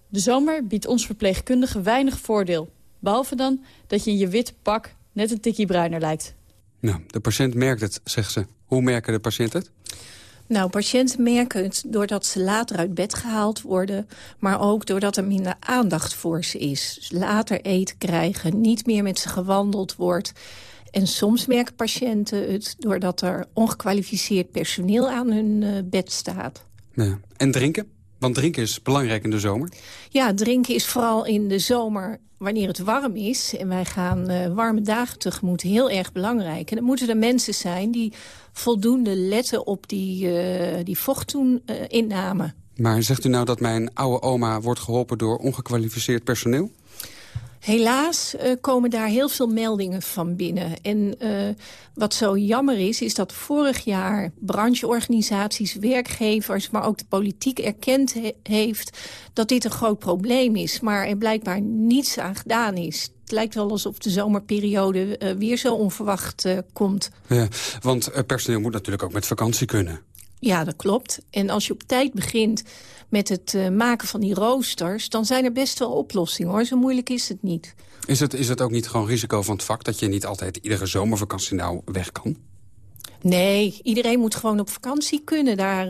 De zomer biedt ons verpleegkundigen weinig voordeel. Behalve dan dat je in je wit pak net een tikkie bruiner lijkt. Nou, de patiënt merkt het, zegt ze. Hoe merken de patiënten het? Nou, patiënten merken het doordat ze later uit bed gehaald worden... maar ook doordat er minder aandacht voor ze is. Later eten krijgen, niet meer met ze gewandeld wordt... En soms merken patiënten het doordat er ongekwalificeerd personeel aan hun uh, bed staat. Ja. En drinken? Want drinken is belangrijk in de zomer. Ja, drinken is vooral in de zomer wanneer het warm is. En wij gaan uh, warme dagen tegemoet heel erg belangrijk. En dan moeten er mensen zijn die voldoende letten op die, uh, die vochtoeninname. maar zegt u nou dat mijn oude oma wordt geholpen door ongekwalificeerd personeel? Helaas uh, komen daar heel veel meldingen van binnen. En uh, wat zo jammer is, is dat vorig jaar brancheorganisaties, werkgevers... maar ook de politiek erkend he heeft dat dit een groot probleem is. Maar er blijkbaar niets aan gedaan is. Het lijkt wel alsof de zomerperiode uh, weer zo onverwacht komt. Ja, want personeel moet natuurlijk ook met vakantie kunnen. Ja, dat klopt. En als je op tijd begint met het uh, maken van die roosters... dan zijn er best wel oplossingen, hoor. Zo moeilijk is het niet. Is het, is het ook niet gewoon risico van het vak... dat je niet altijd iedere zomervakantie nou weg kan? Nee, iedereen moet gewoon op vakantie kunnen. Daar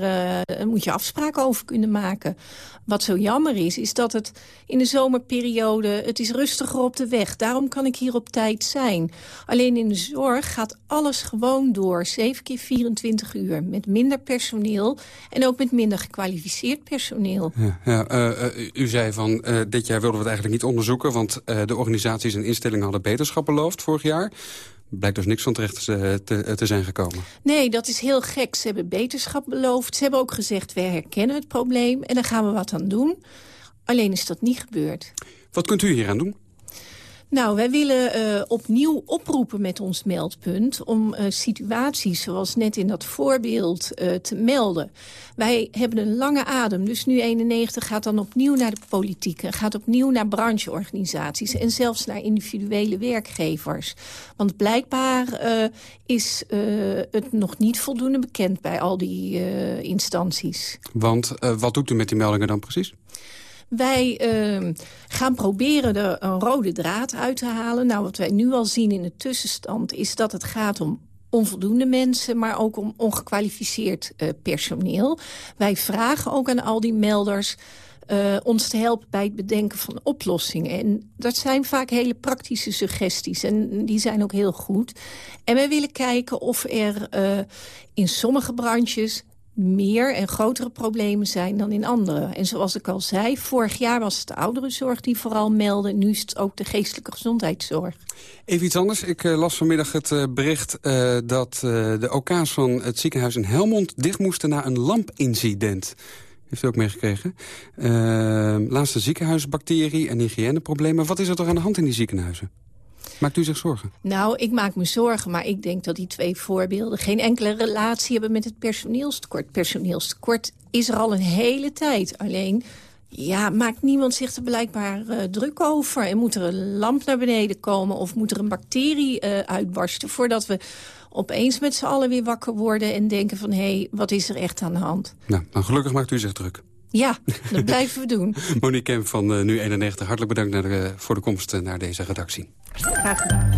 uh, moet je afspraken over kunnen maken. Wat zo jammer is, is dat het in de zomerperiode... het is rustiger op de weg. Daarom kan ik hier op tijd zijn. Alleen in de zorg gaat alles gewoon door. 7 keer 24 uur. Met minder personeel en ook met minder gekwalificeerd personeel. Ja, ja uh, uh, u zei van dit jaar wilden we het eigenlijk niet onderzoeken... want de organisaties en instellingen hadden beterschap beloofd vorig jaar blijkt dus niks van terecht te, te, te, zijn gekomen. Nee, dat is heel gek. Ze hebben beterschap beloofd. Ze hebben ook gezegd, wij herkennen het probleem en daar gaan we wat aan doen. Alleen is dat niet gebeurd. Wat kunt u hier aan doen? Nou, wij willen uh, opnieuw oproepen met ons meldpunt... om uh, situaties zoals net in dat voorbeeld uh, te melden. Wij hebben een lange adem, dus nu 91 gaat dan opnieuw naar de politiek... gaat opnieuw naar brancheorganisaties en zelfs naar individuele werkgevers. Want blijkbaar is het nog niet voldoende bekend bij al die instanties. Want wat doet u met die meldingen dan precies? Wij uh, gaan proberen er een rode draad uit te halen. Nou, wat wij nu al zien in de tussenstand is dat het gaat om onvoldoende mensen, maar ook om ongekwalificeerd uh, personeel. Wij vragen ook aan al die melders uh, ons te helpen bij het bedenken van oplossingen. En dat zijn vaak hele praktische suggesties en die zijn ook heel goed. En wij willen kijken of er uh, in sommige branches meer en grotere problemen zijn dan in andere. En zoals ik al zei, vorig jaar was het de ouderenzorg die vooral meldde. Nu is het ook de geestelijke gezondheidszorg. Even iets anders. Ik uh, las vanmiddag het uh, bericht uh, dat de OK's van het ziekenhuis in Helmond dicht moesten na een lampincident. Heeft u ook meegekregen. laatste ziekenhuisbacterie en hygiëneproblemen. Wat is er toch aan de hand in die ziekenhuizen? Maakt u zich zorgen? Nou, ik maak me zorgen, maar ik denk dat die twee voorbeelden... geen enkele relatie hebben met het personeelstekort. Personeelstekort is er al een hele tijd. Alleen, ja, maakt niemand zich er blijkbaar uh, druk over. En moet er een lamp naar beneden komen of moet er een bacterie uh, uitbarsten... voordat we opeens met z'n allen weer wakker worden en denken van... hé, hey, wat is er echt aan de hand? Nou, dan gelukkig maakt u zich druk. Ja, dat blijven we doen. Monique Kemp van uh, Nu91, hartelijk bedankt naar de, voor de komst naar deze redactie. Graag gedaan.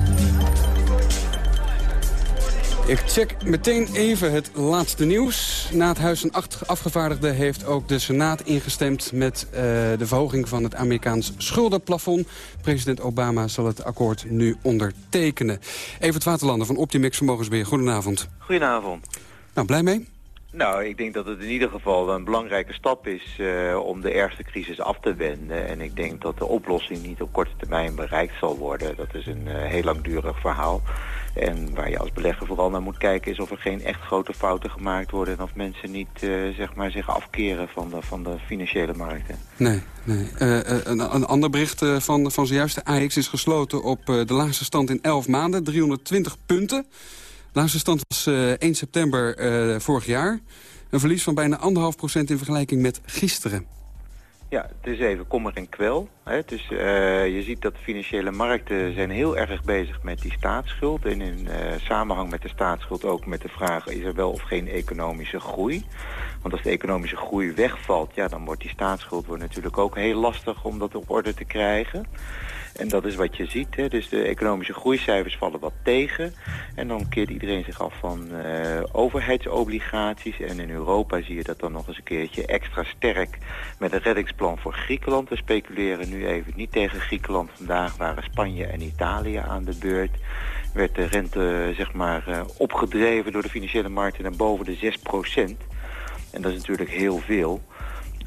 Ik check meteen even het laatste nieuws. Na het Huis van Afgevaardigden heeft ook de Senaat ingestemd... met uh, de verhoging van het Amerikaans schuldenplafond. President Obama zal het akkoord nu ondertekenen. Evert Waterlander van Optimex Vermogensbeheer, goedenavond. Goedenavond. Nou, blij mee? Nou, ik denk dat het in ieder geval een belangrijke stap is uh, om de ergste crisis af te wenden. En ik denk dat de oplossing niet op korte termijn bereikt zal worden. Dat is een uh, heel langdurig verhaal. En waar je als belegger vooral naar moet kijken is of er geen echt grote fouten gemaakt worden. En of mensen niet uh, zeg maar zich afkeren van de, van de financiële markten. Nee, nee. Een, een, ander bericht van, van zojuist. De AX is gesloten op de laagste stand in 11 maanden. 320 punten. De laagste stand was uh, 1 september uh, vorig jaar. Een verlies van bijna 1,5% in vergelijking met gisteren. Ja, het is even kommer en kwel. Hè. Dus, je ziet dat de financiële markten zijn heel erg bezig met die staatsschuld. En in samenhang met de staatsschuld ook met de vraag... is er wel of geen economische groei? Want als de economische groei wegvalt... ja, dan wordt die staatsschuld wordt natuurlijk ook heel lastig om dat op orde te krijgen. En dat is wat je ziet. Hè. Dus de economische groeicijfers vallen wat tegen. En dan keert iedereen zich af van uh, overheidsobligaties. En in Europa zie je dat dan nog eens een keertje extra sterk... met een reddingsplan voor Griekenland. We speculeren nu even niet tegen Griekenland. Vandaag waren Spanje en Italië aan de beurt werd de rente zeg maar, uh, opgedreven door de financiële markten naar boven de 6 En dat is natuurlijk heel veel.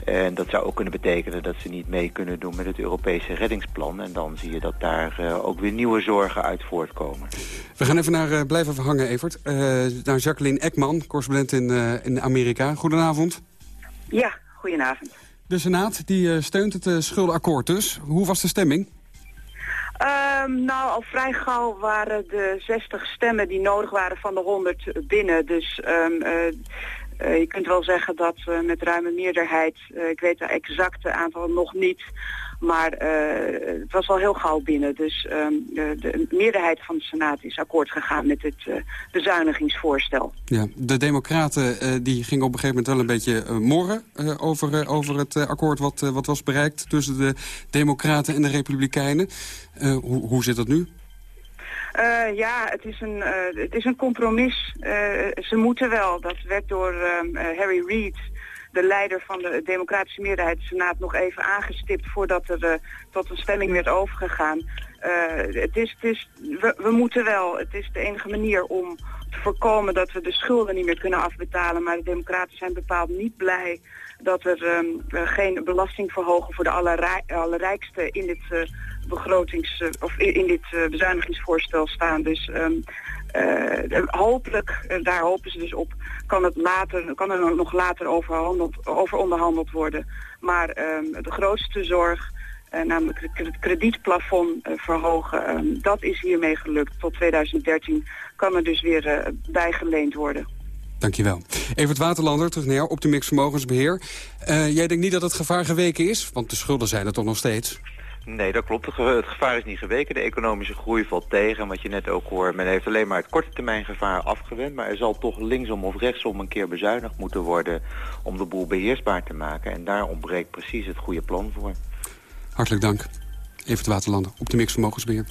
En dat zou ook kunnen betekenen dat ze niet mee kunnen doen met het Europese reddingsplan. En dan zie je dat daar uh, ook weer nieuwe zorgen uit voortkomen. We gaan even naar uh, blijven verhangen, Evert. Uh, naar Jacqueline Ekman, correspondent in, in Amerika. Goedenavond. Ja, goedenavond. De Senaat die steunt het schuldenakkoord dus. Hoe was de stemming? Um, nou, al vrij gauw waren de 60 stemmen die nodig waren van de 100 binnen. Dus um, uh, je kunt wel zeggen dat met ruime meerderheid, uh, ik weet het exacte aantal nog niet, maar uh, het was al heel gauw binnen. Dus um, de, de, meerderheid van de Senaat is akkoord gegaan met het bezuinigingsvoorstel. Ja, de Democraten die gingen op een gegeven moment wel een beetje morren over, over het akkoord wat, wat was bereikt tussen de Democraten en de Republikeinen. hoe, hoe zit dat nu? Uh, ja, het is een, uh, het is een compromis. Uh, ze moeten wel. Dat werd door Harry Reid, de leider van de democratische meerderheid, de Senaat, nog even aangestipt voordat er tot een stemming werd overgegaan. het is, het is, we, moeten wel. Het is de enige manier om te voorkomen dat we de schulden niet meer kunnen afbetalen. Maar de democraten zijn bepaald niet blij dat er um, geen belastingverhoging voor de allerrijkste in dit begrotings, eh, of in dit eh, bezuinigingsvoorstel staan. Dus uh, hopelijk, daar hopen ze dus op, kan, het later, kan er nog later over, onderhandeld worden. Maar um, de grootste zorg, uh, namelijk het kredietplafond uh, verhogen, dat is hiermee gelukt. Tot 2013 kan er dus weer bijgeleend worden. Dankjewel. Evert Waterlander, terug naar Optimix Vermogensbeheer. jij denkt niet dat het gevaar geweken is? Want de schulden zijn er toch nog steeds? Nee, dat klopt. Het gevaar is niet geweken. De economische groei valt tegen. En wat je net ook hoort, men heeft alleen maar het korte termijn gevaar afgewend. Maar er zal toch linksom of rechtsom een keer bezuinigd moeten worden om de boel beheersbaar te maken. En daar ontbreekt precies het goede plan voor. Hartelijk dank. Evert Waterlander, Optimix Vermogensbeheer.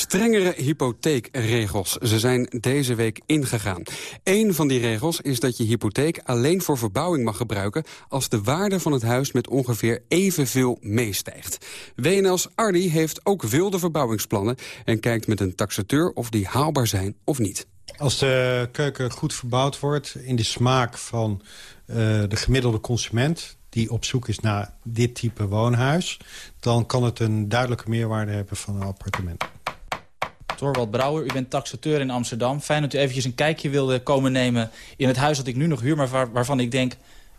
Strengere hypotheekregels. Ze zijn deze week ingegaan. Eén van die regels is dat je hypotheek alleen voor verbouwing mag gebruiken... als de waarde van het huis met ongeveer evenveel meestijgt. WNL's Ardi heeft ook wilde verbouwingsplannen... en kijkt met een taxateur of die haalbaar zijn of niet. Als de keuken goed verbouwd wordt in de smaak van uh, de gemiddelde consument die op zoek is naar dit type woonhuis... dan kan het een duidelijke meerwaarde hebben van een appartement. Torwald Brouwer. U bent taxateur in Amsterdam. Fijn dat u eventjes een kijkje wilde komen nemen in het huis dat ik nu nog huur... maar waarvan ik denk,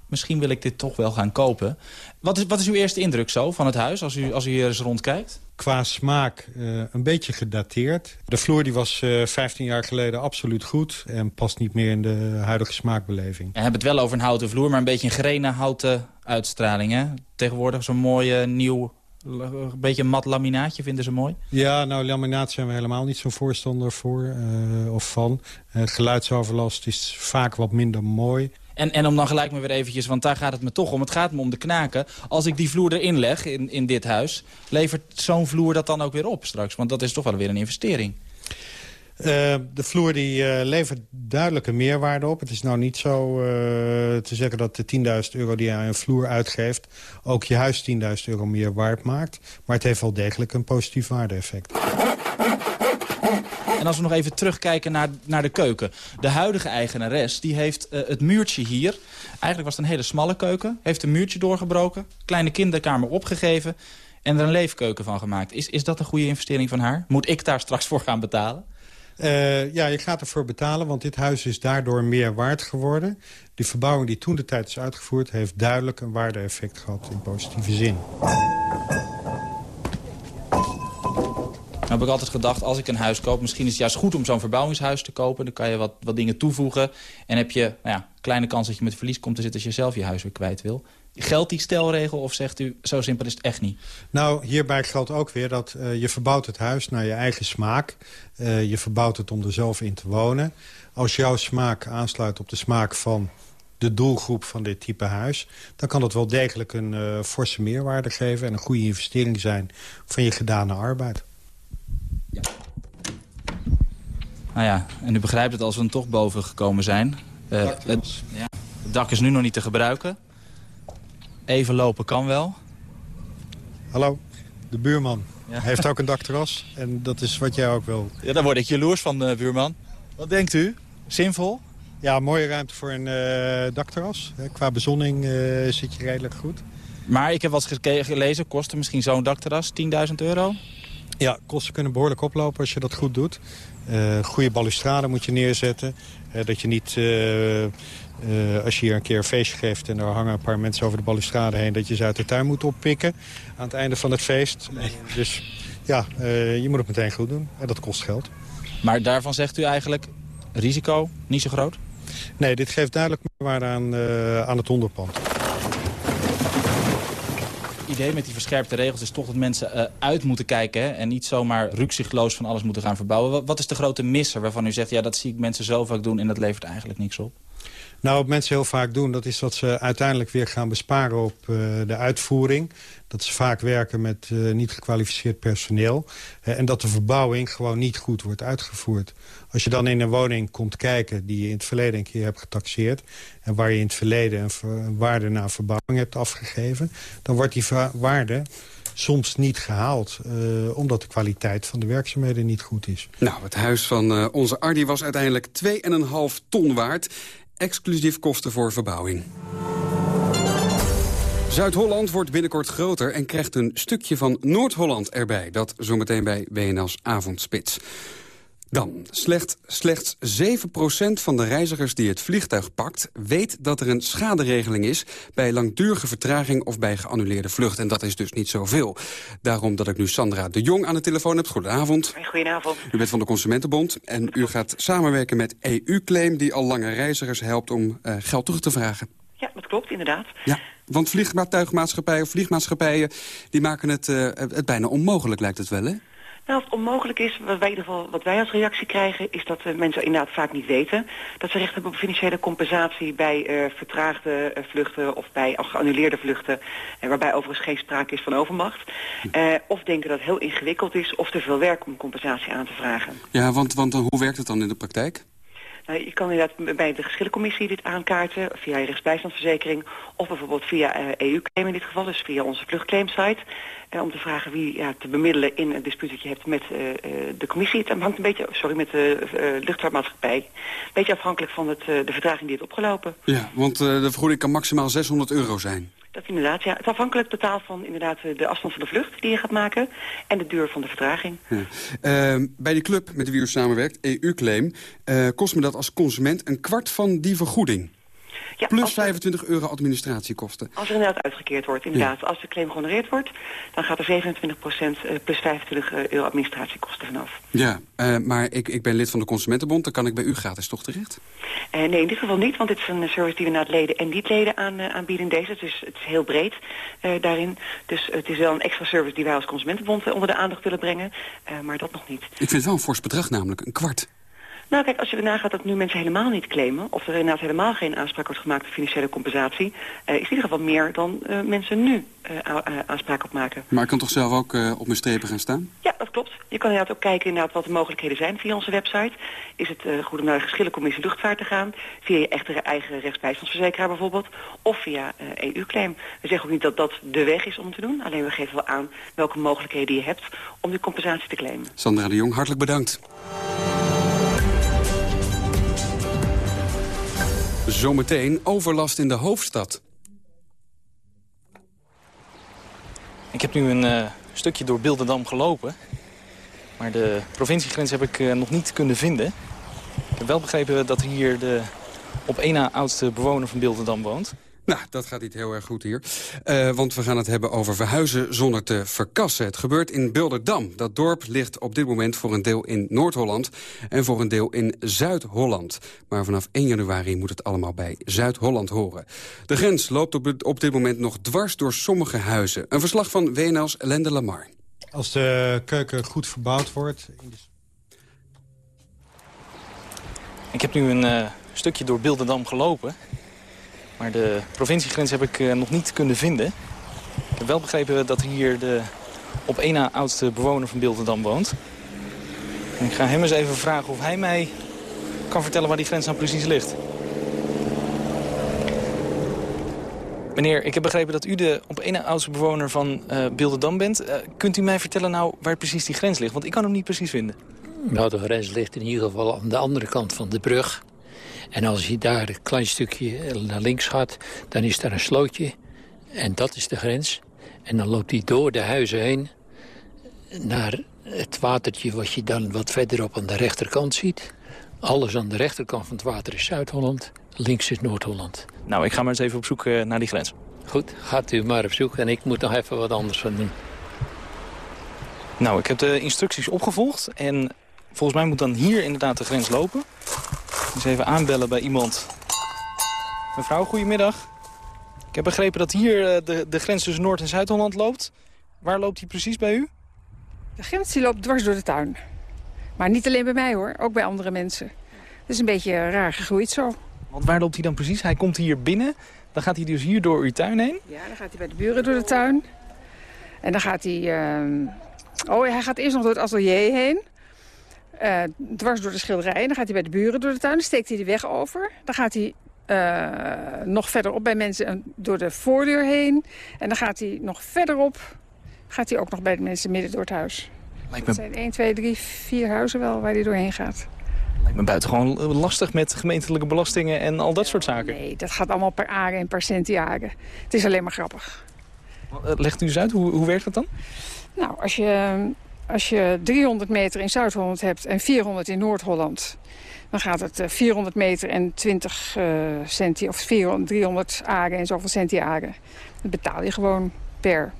misschien wil ik dit toch wel gaan kopen. Wat is, wat is uw eerste indruk zo van het huis als u, als u hier eens rondkijkt? Qua smaak uh, een beetje gedateerd. De vloer die was uh, eh, 15 jaar geleden absoluut goed... en past niet meer in de huidige smaakbeleving. We hebben het wel over een houten vloer, maar een beetje een grenen houten uitstraling. Hè? Tegenwoordig zo'n mooi nieuw een beetje een mat laminaatje vinden ze mooi? Ja, nou laminaat zijn we helemaal niet zo'n voorstander voor uh, of van. Uh, geluidsoverlast is vaak wat minder mooi. En, en om dan gelijk maar weer eventjes, want daar gaat het me toch om. Het gaat me om de knaken. Als ik die vloer erin leg in, in dit huis, levert zo'n vloer dat dan ook weer op straks? Want dat is toch wel weer een investering. Uh, de vloer die uh, levert duidelijke meerwaarde op. Het is nou niet zo uh, te zeggen dat de 10.000 euro die je aan een vloer uitgeeft... ook je huis 10.000 euro meer waard maakt. Maar het heeft wel degelijk een positief waarde-effect. En als we nog even terugkijken naar, naar de keuken. De huidige eigenares die heeft het muurtje hier... eigenlijk was het een hele smalle keuken... heeft een muurtje doorgebroken, kleine kinderkamer opgegeven... en er een leefkeuken van gemaakt. Is, is dat een goede investering van haar? Moet ik daar straks voor gaan betalen? Uh, ja, je gaat ervoor betalen, want dit huis is daardoor meer waard geworden. Die verbouwing die toen de tijd is uitgevoerd... heeft duidelijk een waarde-effect gehad in positieve zin. heb ik altijd gedacht, als ik een huis koop... misschien is het juist goed om zo'n verbouwingshuis te kopen. Dan kan je wat, wat dingen toevoegen. En heb je nou ja, kleine kans dat je met verlies komt te zitten... als je zelf je huis weer kwijt wil. Geldt die stelregel of zegt u, zo simpel is het echt niet? Nou, hierbij geldt ook weer dat uh, je verbouwt het huis naar je eigen smaak. Uh, je verbouwt het om er zelf in te wonen. Als jouw smaak aansluit op de smaak van de doelgroep van dit type huis... dan kan het wel degelijk een uh, forse meerwaarde geven... en een goede investering zijn van je gedane arbeid. Ja. Nou ja, en u begrijpt het als we er toch boven gekomen zijn. Uh, het, ja, het dak is nu nog niet te gebruiken. Even lopen kan wel. Hallo, de buurman. Ja. heeft ook een dakterras en dat is wat jij ook wil. Ja, daar word ik jaloers van, uh, buurman. Wat denkt u? Zinvol? Ja, mooie ruimte voor een uh, dakterras. Qua bezonning uh, zit je redelijk goed. Maar ik heb wat gelezen, kosten misschien zo'n dakterras 10.000 euro? Ja, kosten kunnen behoorlijk oplopen als je dat goed doet. Uh, goede balustrade moet je neerzetten. dat je niet, als je hier een keer een feestje geeft... en er hangen een paar mensen over de balustrade heen... dat je ze uit de tuin moet oppikken aan het einde van het feest. Nee. Dus ja, je moet het meteen goed doen. En dat kost geld. Maar daarvan zegt u eigenlijk risico niet zo groot? Nee, dit geeft duidelijk meerwaarde aan, uh, aan het onderpand. Idee met die verscherpte regels is toch dat mensen uh, uit moeten kijken... En niet zomaar rukzichtloos van alles moeten gaan verbouwen. Wat is de grote misser waarvan u zegt... ja, dat zie ik mensen zo vaak doen en dat levert eigenlijk niks op? Nou, wat mensen heel vaak doen, dat is dat ze uiteindelijk weer gaan besparen op uh, de uitvoering. Dat ze vaak werken met uh, niet gekwalificeerd personeel. Uh, en dat de verbouwing gewoon niet goed wordt uitgevoerd. Als je dan in een woning komt kijken die je in het verleden een keer hebt getaxeerd... en waar je in het verleden een, waarde naar verbouwing hebt afgegeven... dan wordt die waarde soms niet gehaald. Omdat de kwaliteit van de werkzaamheden niet goed is. Nou, het huis van onze Ardi was uiteindelijk 2,5 ton waard exclusief kosten voor verbouwing. Zuid-Holland wordt binnenkort groter en krijgt een stukje van Noord-Holland erbij. Dat zometeen bij WNL's Avondspits. Dan, slecht, slechts 7% van de reizigers die het vliegtuig pakt... weet dat er een schaderegeling is bij langdurige vertraging... of bij geannuleerde vlucht. En dat is dus niet zoveel. Daarom dat ik nu Sandra de Jong aan de telefoon heb. Goedenavond. Goedenavond. U bent van de Consumentenbond en u gaat samenwerken met EU-claim... die al lange reizigers helpt om uh, geld terug te vragen. Ja, dat klopt, inderdaad. Ja, want vliegtuigmaatschappijen of vliegmaatschappijen... die maken het, uh, het bijna onmogelijk, lijkt het wel, hè? Nou, het onmogelijk is, wat wij, in ieder geval, wat wij als reactie krijgen... is dat uh, mensen inderdaad vaak niet weten... dat ze recht hebben op financiële compensatie bij uh, vertraagde uh, vluchten... of bij geannuleerde vluchten, waarbij overigens geen sprake is van overmacht. of denken dat het heel ingewikkeld is of te veel werk om compensatie aan te vragen. Ja, want, want hoe werkt het dan in de praktijk? Nou, je kan inderdaad bij de geschillencommissie dit aankaarten, via je rechtsbijstandsverzekering, of bijvoorbeeld via EU-claim in dit geval, dus via onze vluchtclaimsite, uh, om te vragen wie ja, te bemiddelen in een dispuut dat je hebt met de commissie. Het hangt een beetje, sorry, met de luchtvaartmaatschappij. Een beetje afhankelijk van het, de vertraging die het opgelopen. Ja, want de vergoeding kan maximaal 600 euro zijn. Dat inderdaad, ja. Het afhankelijk totaal van inderdaad de afstand van de vlucht die je gaat maken en de duur van de vertraging. Ja. Uh, bij die club met wie u samenwerkt, EU-claim, uh, kost me dat als consument een kwart van die vergoeding. Ja, Plus 25 euro administratiekosten. Als er inderdaad uitgekeerd wordt, inderdaad. Ja. Als de claim gehonoreerd wordt, dan gaat er 27% plus 25 euro administratiekosten vanaf. Ja, uh, maar ik, ik ben lid van de Consumentenbond, dan kan ik bij u gratis toch terecht? Uh, nee, in dit geval niet, want dit is een service die we naar het leden en niet-leden aan, uh, aanbieden in deze. Dus het is heel breed daarin. Dus het is wel een extra service die wij als Consumentenbond onder de aandacht willen brengen, maar dat nog niet. Ik vind het wel een fors bedrag namelijk, een kwart. Nou kijk, als je ernaar gaat dat nu mensen helemaal niet claimen... of er inderdaad helemaal geen aanspraak wordt gemaakt op financiële compensatie... Uh, is in ieder geval meer dan uh, mensen nu uh, aanspraak op maken. Maar ik kan toch zelf ook op mijn strepen gaan staan? Ja, dat klopt. Je kan inderdaad ook kijken inderdaad wat de mogelijkheden zijn via onze website. Is het goed om naar de geschillencommissie luchtvaart te gaan... via je echte eigen rechtsbijstandsverzekeraar bijvoorbeeld... of via EU-claim. We zeggen ook niet dat dat de weg is om te doen. Alleen we geven wel aan welke mogelijkheden je hebt om die compensatie te claimen. Sandra de Jong, hartelijk bedankt. Zometeen overlast in de hoofdstad. Ik heb nu een uh, stukje door Bilderdam gelopen. Maar de provinciegrens heb ik uh, nog niet kunnen vinden. Ik heb wel begrepen dat hier de op één na oudste bewoner van Bilderdam woont. Nou, dat gaat niet heel erg goed hier. Uh, want we gaan het hebben over verhuizen zonder te verkassen. Het gebeurt in Bilderdam. Dat dorp ligt op dit moment voor een deel in Noord-Holland... en voor een deel in Zuid-Holland. Maar vanaf 1 januari moet het allemaal bij Zuid-Holland horen. De grens loopt op, op dit moment nog dwars door sommige huizen. Een verslag van WNL's Ellende Lamar. Als de keuken goed verbouwd wordt... Ik heb nu een uh, stukje door Bilderdam gelopen... Maar de provinciegrens heb ik uh, nog niet kunnen vinden. Ik heb wel begrepen dat hier de op één na oudste bewoner van Bilderdam woont. En ik ga hem eens even vragen of hij mij kan vertellen waar die grens nou precies ligt. Meneer, ik heb begrepen dat u de op één na oudste bewoner van uh, Bilderdam bent. Uh, kunt u mij vertellen nou waar precies die grens ligt? Want ik kan hem niet precies vinden. Nou, de grens ligt in ieder geval aan de andere kant van de brug. En als je daar een klein stukje naar links gaat, dan is daar een slootje. En dat is de grens. En dan loopt hij door de huizen heen naar het watertje wat je dan wat verderop aan de rechterkant ziet. Alles aan de rechterkant van het water is Zuid-Holland, links is Noord-Holland. Nou, ik ga maar eens even op zoek eh, naar die grens. Goed, gaat u maar op zoek en ik moet nog even wat anders van doen. Nou, ik heb de instructies opgevolgd en volgens mij moet dan hier inderdaad de grens lopen. Dus even aanbellen bij iemand. Mevrouw, goedemiddag. Ik heb begrepen dat hier eh, de, de grens tussen Noord- en Zuid-Holland loopt. Waar loopt die precies bij u? De grens die loopt dwars door de tuin. Maar niet alleen bij mij hoor, ook bij andere mensen. Het is een beetje raar gegroeid zo. Want waar loopt hij dan precies? Hij komt hier binnen, dan gaat hij dus hier door uw tuin heen? Ja, dan gaat hij bij de buren door de tuin. En dan gaat hij... Uh... Oh, hij gaat eerst nog door het atelier heen. Uh, dwars door de schilderij. Dan gaat hij bij de buren door de tuin. Dan steekt hij de weg over. Dan gaat hij uh, nog verderop bij mensen door de voordeur heen. En dan gaat hij nog verderop. Gaat hij ook nog bij de mensen midden door het huis. Lijkt me... Dat zijn 1, 2, 3, 4 huizen wel waar hij doorheen gaat. Lijkt me buitengewoon lastig met gemeentelijke belastingen en al dat soort zaken. Nee, dat gaat allemaal per aren en per centiaren. Het is alleen maar grappig. Legt u eens uit, hoe, hoe werkt dat dan? Nou, als je als je 300 meter in Zuid-Holland hebt en 400 in Noord-Holland... dan gaat het 400 eh, meter en 20 uh, centi, of 400, 300 aren en zoveel centi aren. Dat betaal je gewoon per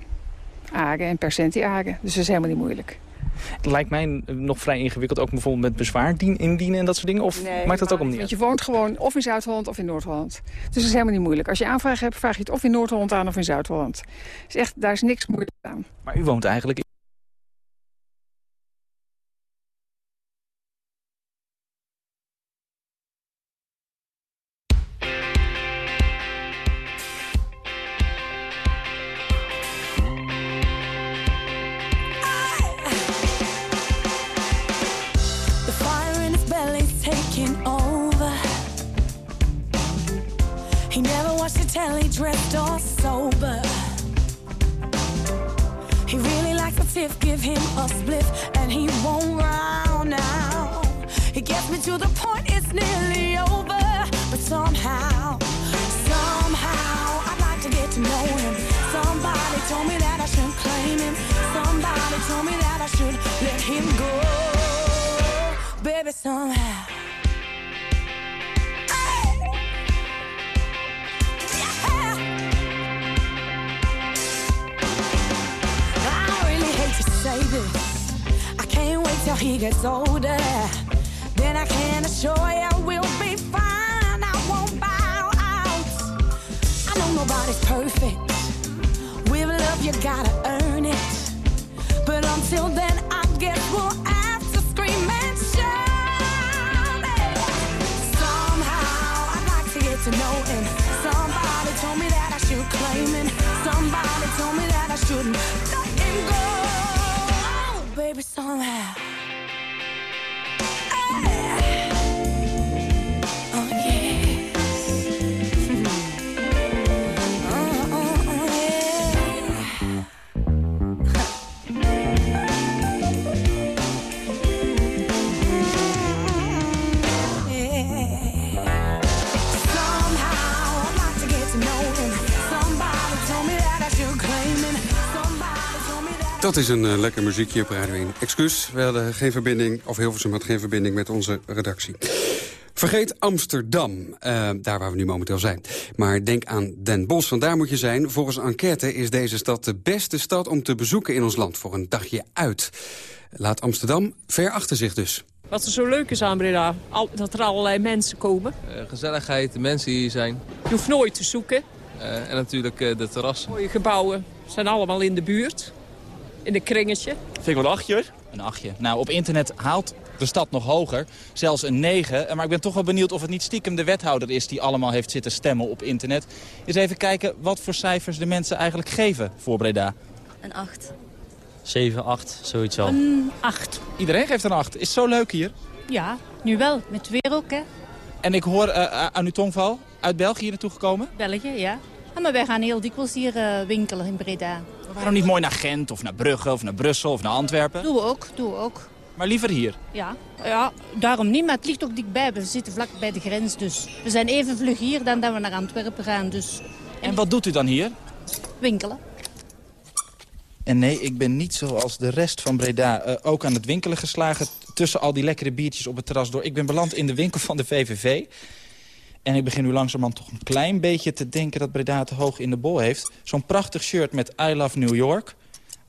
aren en per centi aren. Dus dat is helemaal niet moeilijk. Het lijkt mij nog vrij ingewikkeld, ook bijvoorbeeld met bezwaar indienen en dat soort dingen. Of nee, maakt dat ook om niet Want je woont gewoon of in Zuid-Holland of in Noord-Holland. Dus dat is helemaal niet moeilijk. Als je aanvraag hebt, vraag je het of in Noord-Holland aan of in Zuid-Holland. Dus echt, daar is niks moeilijk aan. Maar u woont eigenlijk till he gets older. Then I can assure you we'll be fine. I won't bow out. I know nobody's perfect. With love, you gotta earn it. But until then, Dat is een uh, lekker muziekje op Radio 1. Excuus, we hadden geen verbinding, of Hilversum had geen verbinding met onze redactie. Vergeet Amsterdam, uh, daar waar we nu momenteel zijn. Maar denk aan Den Bosch, want daar moet je zijn. Volgens een enquête is deze stad de beste stad om te bezoeken in ons land... voor een dagje uit. Laat Amsterdam ver achter zich dus. Wat er zo leuk is aan Breda, dat er allerlei mensen komen. Uh, gezelligheid, de mensen hier zijn. Je hoeft nooit te zoeken. Uh, en natuurlijk de terrassen. Mooie gebouwen zijn allemaal in de buurt. In een kringetje. Vind ik wel een achtje Een achtje. Nou, op internet haalt de stad nog hoger. Zelfs een 9. Maar ik ben toch wel benieuwd of het niet stiekem de wethouder is... die allemaal heeft zitten stemmen op internet. Eens even kijken wat voor cijfers de mensen eigenlijk geven voor Breda. Een 8. 7, 8, zoiets al. Een 8. Iedereen geeft een 8. Is zo leuk hier? Ja, nu wel. Met weer ook, hè. En ik hoor uh, aan uw tongval uit België naartoe gekomen? België, ja. Ja, maar wij gaan heel dikwijls hier uh, winkelen in Breda. Waarom niet mooi naar Gent of naar Brugge of naar Brussel of naar Antwerpen? Doen we ook, doen we ook. Maar liever hier? Ja, ja, daarom niet, maar het ligt ook dichtbij. We zitten vlak bij de grens, dus we zijn even vlug hier dan dat we naar Antwerpen gaan. Dus... En wat doet u dan hier? Winkelen. En nee, ik ben niet zoals de rest van Breda uh, ook aan het winkelen geslagen... tussen al die lekkere biertjes op het terras door. Ik ben beland in de winkel van de VVV. En ik begin nu langzamerhand toch een klein beetje te denken... dat Breda te hoog in de bol heeft. Zo'n prachtig shirt met I Love New York...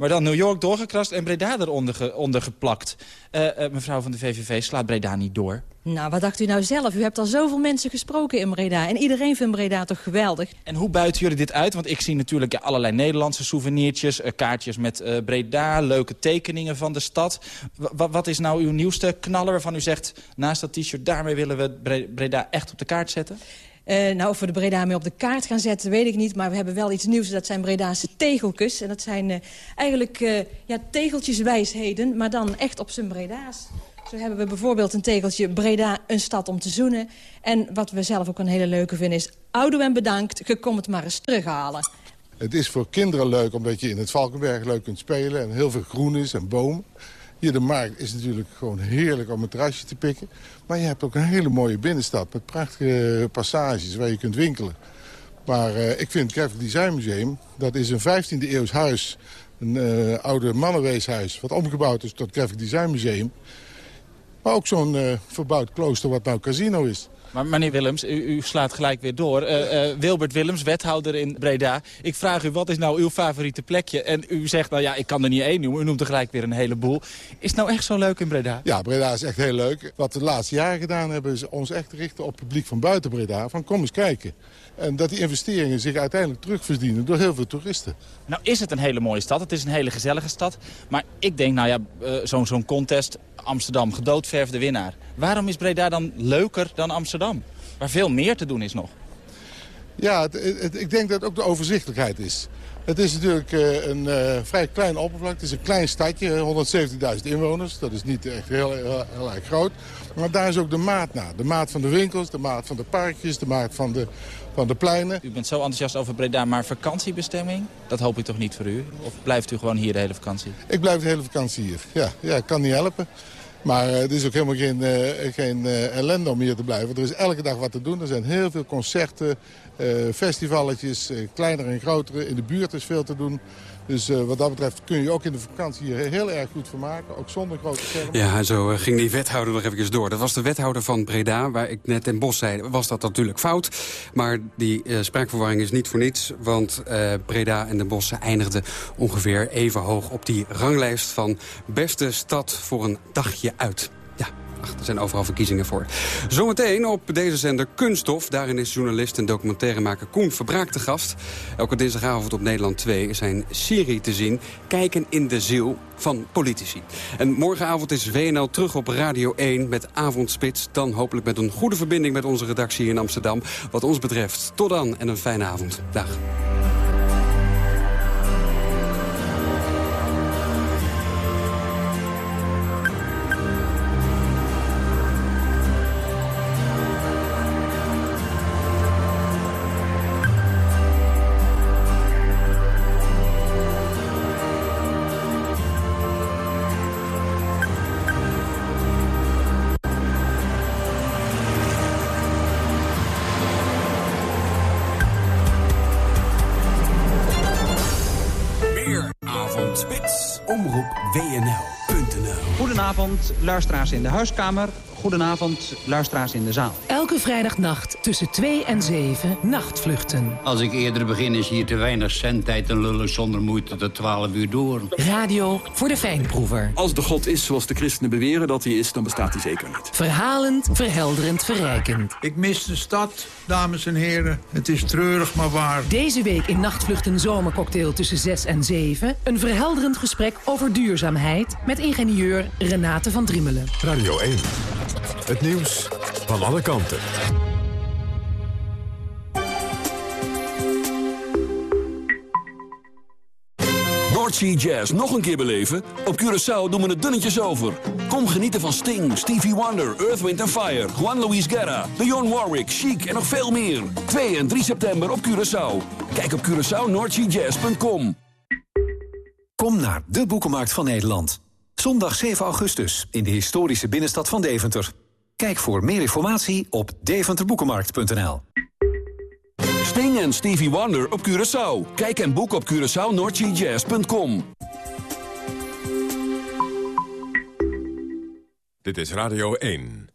Maar dan New York doorgekrast en Breda eronder ge, onder geplakt. Uh, uh, mevrouw van de VVV, slaat Breda niet door? Nou, wat dacht u nou zelf? U hebt al zoveel mensen gesproken in Breda. En iedereen vindt Breda toch geweldig? En hoe buiten jullie dit uit? Want ik zie natuurlijk ja, allerlei Nederlandse souvenirtjes... Uh, kaartjes met Breda, leuke tekeningen van de stad. W wat is nou uw nieuwste knaller waarvan u zegt... naast dat t-shirt, daarmee willen we Breda echt op de kaart zetten? Uh, nou, of we de Breda mee op de kaart gaan zetten, weet ik niet. Maar we hebben wel iets nieuws, dat zijn Bredaanse tegeltjes. En dat zijn uh, eigenlijk uh, ja, tegeltjeswijsheden, maar dan echt op zijn Breda's. Zo hebben we bijvoorbeeld een tegeltje Breda, een stad om te zoenen. En wat we zelf ook een hele leuke vinden is... Oudo en bedankt, je komt het maar eens terughalen. Het is voor kinderen leuk omdat je in het Valkenberg leuk kunt spelen... en heel veel groen is en boom. Hier de markt is natuurlijk gewoon heerlijk om een terrasje te pikken. Maar je hebt ook een hele mooie binnenstad met prachtige passages waar je kunt winkelen. Maar uh, ik vind het Graphic Design Museum, dat is een 15e eeuws huis. Een uh, oude mannenweeshuis wat omgebouwd is tot Graphic Design Museum. Maar ook zo'n uh, verbouwd klooster wat nou casino is. Maar meneer Willems, u, u, slaat gelijk weer door. Uh, uh, Wilbert Willems, wethouder in Breda. Ik vraag u, wat is nou uw favoriete plekje? En u zegt, nou ja, ik kan er niet één noemen. U noemt er gelijk weer een heleboel. Is het nou echt zo leuk in Breda? Ja, Breda is echt heel leuk. Wat we de laatste jaren gedaan hebben, is ons echt richten op het publiek van buiten Breda. Van kom eens kijken. En dat die investeringen zich uiteindelijk terugverdienen door heel veel toeristen. Nou is het een hele mooie stad. Het is een hele gezellige stad. Maar ik denk, nou ja, zo'n zo'n contest, Amsterdam, gedoodverfde winnaar. Waarom is Breda dan leuker dan Amsterdam? Waar veel meer te doen is nog. Ja, het, het, ik denk dat het ook de overzichtelijkheid is. Het is natuurlijk uh, een uh, vrij klein oppervlak. Het is een klein stadje, 170.000 inwoners. Dat is niet echt heel, heel, heel, erg groot. Maar daar is ook de maat naar. De maat van de winkels, de maat van de parkjes, de maat van de, van de pleinen. U bent zo enthousiast over Breda, maar vakantiebestemming? Dat hoop ik toch niet voor u? Of blijft u gewoon hier de hele vakantie? Ik blijf de hele vakantie hier. Ja, ja ik kan niet helpen. Maar uh, het is ook helemaal geen, uh, geen uh, ellende om hier te blijven. Er is elke dag wat te doen. Er zijn heel veel concerten, festivalletjes, kleinere en grotere. In de buurt is veel te doen. Dus uh, wat dat betreft kun je ook in de vakantie hier heel erg goed vermaken. Ook zonder grote schermen. Ja, zo uh, ging die wethouder nog even door. Dat was de wethouder van Breda, waar ik net in Bos zei... was dat natuurlijk fout. Maar die uh, spraakverwarring is niet voor niets. Want Breda en de Bossen eindigden ongeveer even hoog... op die ranglijst van beste stad voor een dagje uit. Er zijn overal verkiezingen voor. Zometeen op deze zender Kunststof. Daarin is journalist en documentairemaker Koen Verbraak te gast. Elke dinsdagavond op Nederland 2 is zijn serie te zien... Kijken in de ziel van politici. En morgenavond is WNL terug op Radio 1 met Avondspits. Dan hopelijk met een goede verbinding met onze redactie in Amsterdam. Wat ons betreft, tot dan en een fijne avond. Dag. Goedenavond, luisteraars in de huiskamer. Goedenavond, luisteraars in de zaal. Elke vrijdagnacht tussen 2 en 7 nachtvluchten. Als ik eerder begin is hier te weinig zendtijd en lullen zonder moeite tot 12 uur door. Radio voor de fijnproever. Als de God is zoals de christenen beweren dat hij is, dan bestaat hij zeker niet. Verhalend, verhelderend, verrijkend. Ik mis de stad, dames en heren. Het is treurig, maar waar. Deze week in Nachtvluchten Zomercocktail tussen 6 en 7... een verhelderend gesprek over duurzaamheid... met ingenieur Renate van Driemelen. Radio 1. Het nieuws van alle kanten. Noordsea Jazz nog een keer beleven? Op Curaçao doen we het dunnetjes over. Kom genieten van Sting, Stevie Wonder, Earth, Wind Fire... Juan Luis Guerra, Dionne Warwick, Chic en nog veel meer. 2 en 3 september op Curaçao. Kijk op CuraçaoNoordseaJazz.com. Kom naar de Boekenmarkt van Nederland. Zondag 7 augustus in de historische binnenstad van Deventer. Kijk voor meer informatie op deventerboekenmarkt.nl. Sting en Stevie Wonder op Curaçao. Kijk en boek op CuraçaoNoordseaJazz.com. Dit is Radio 1.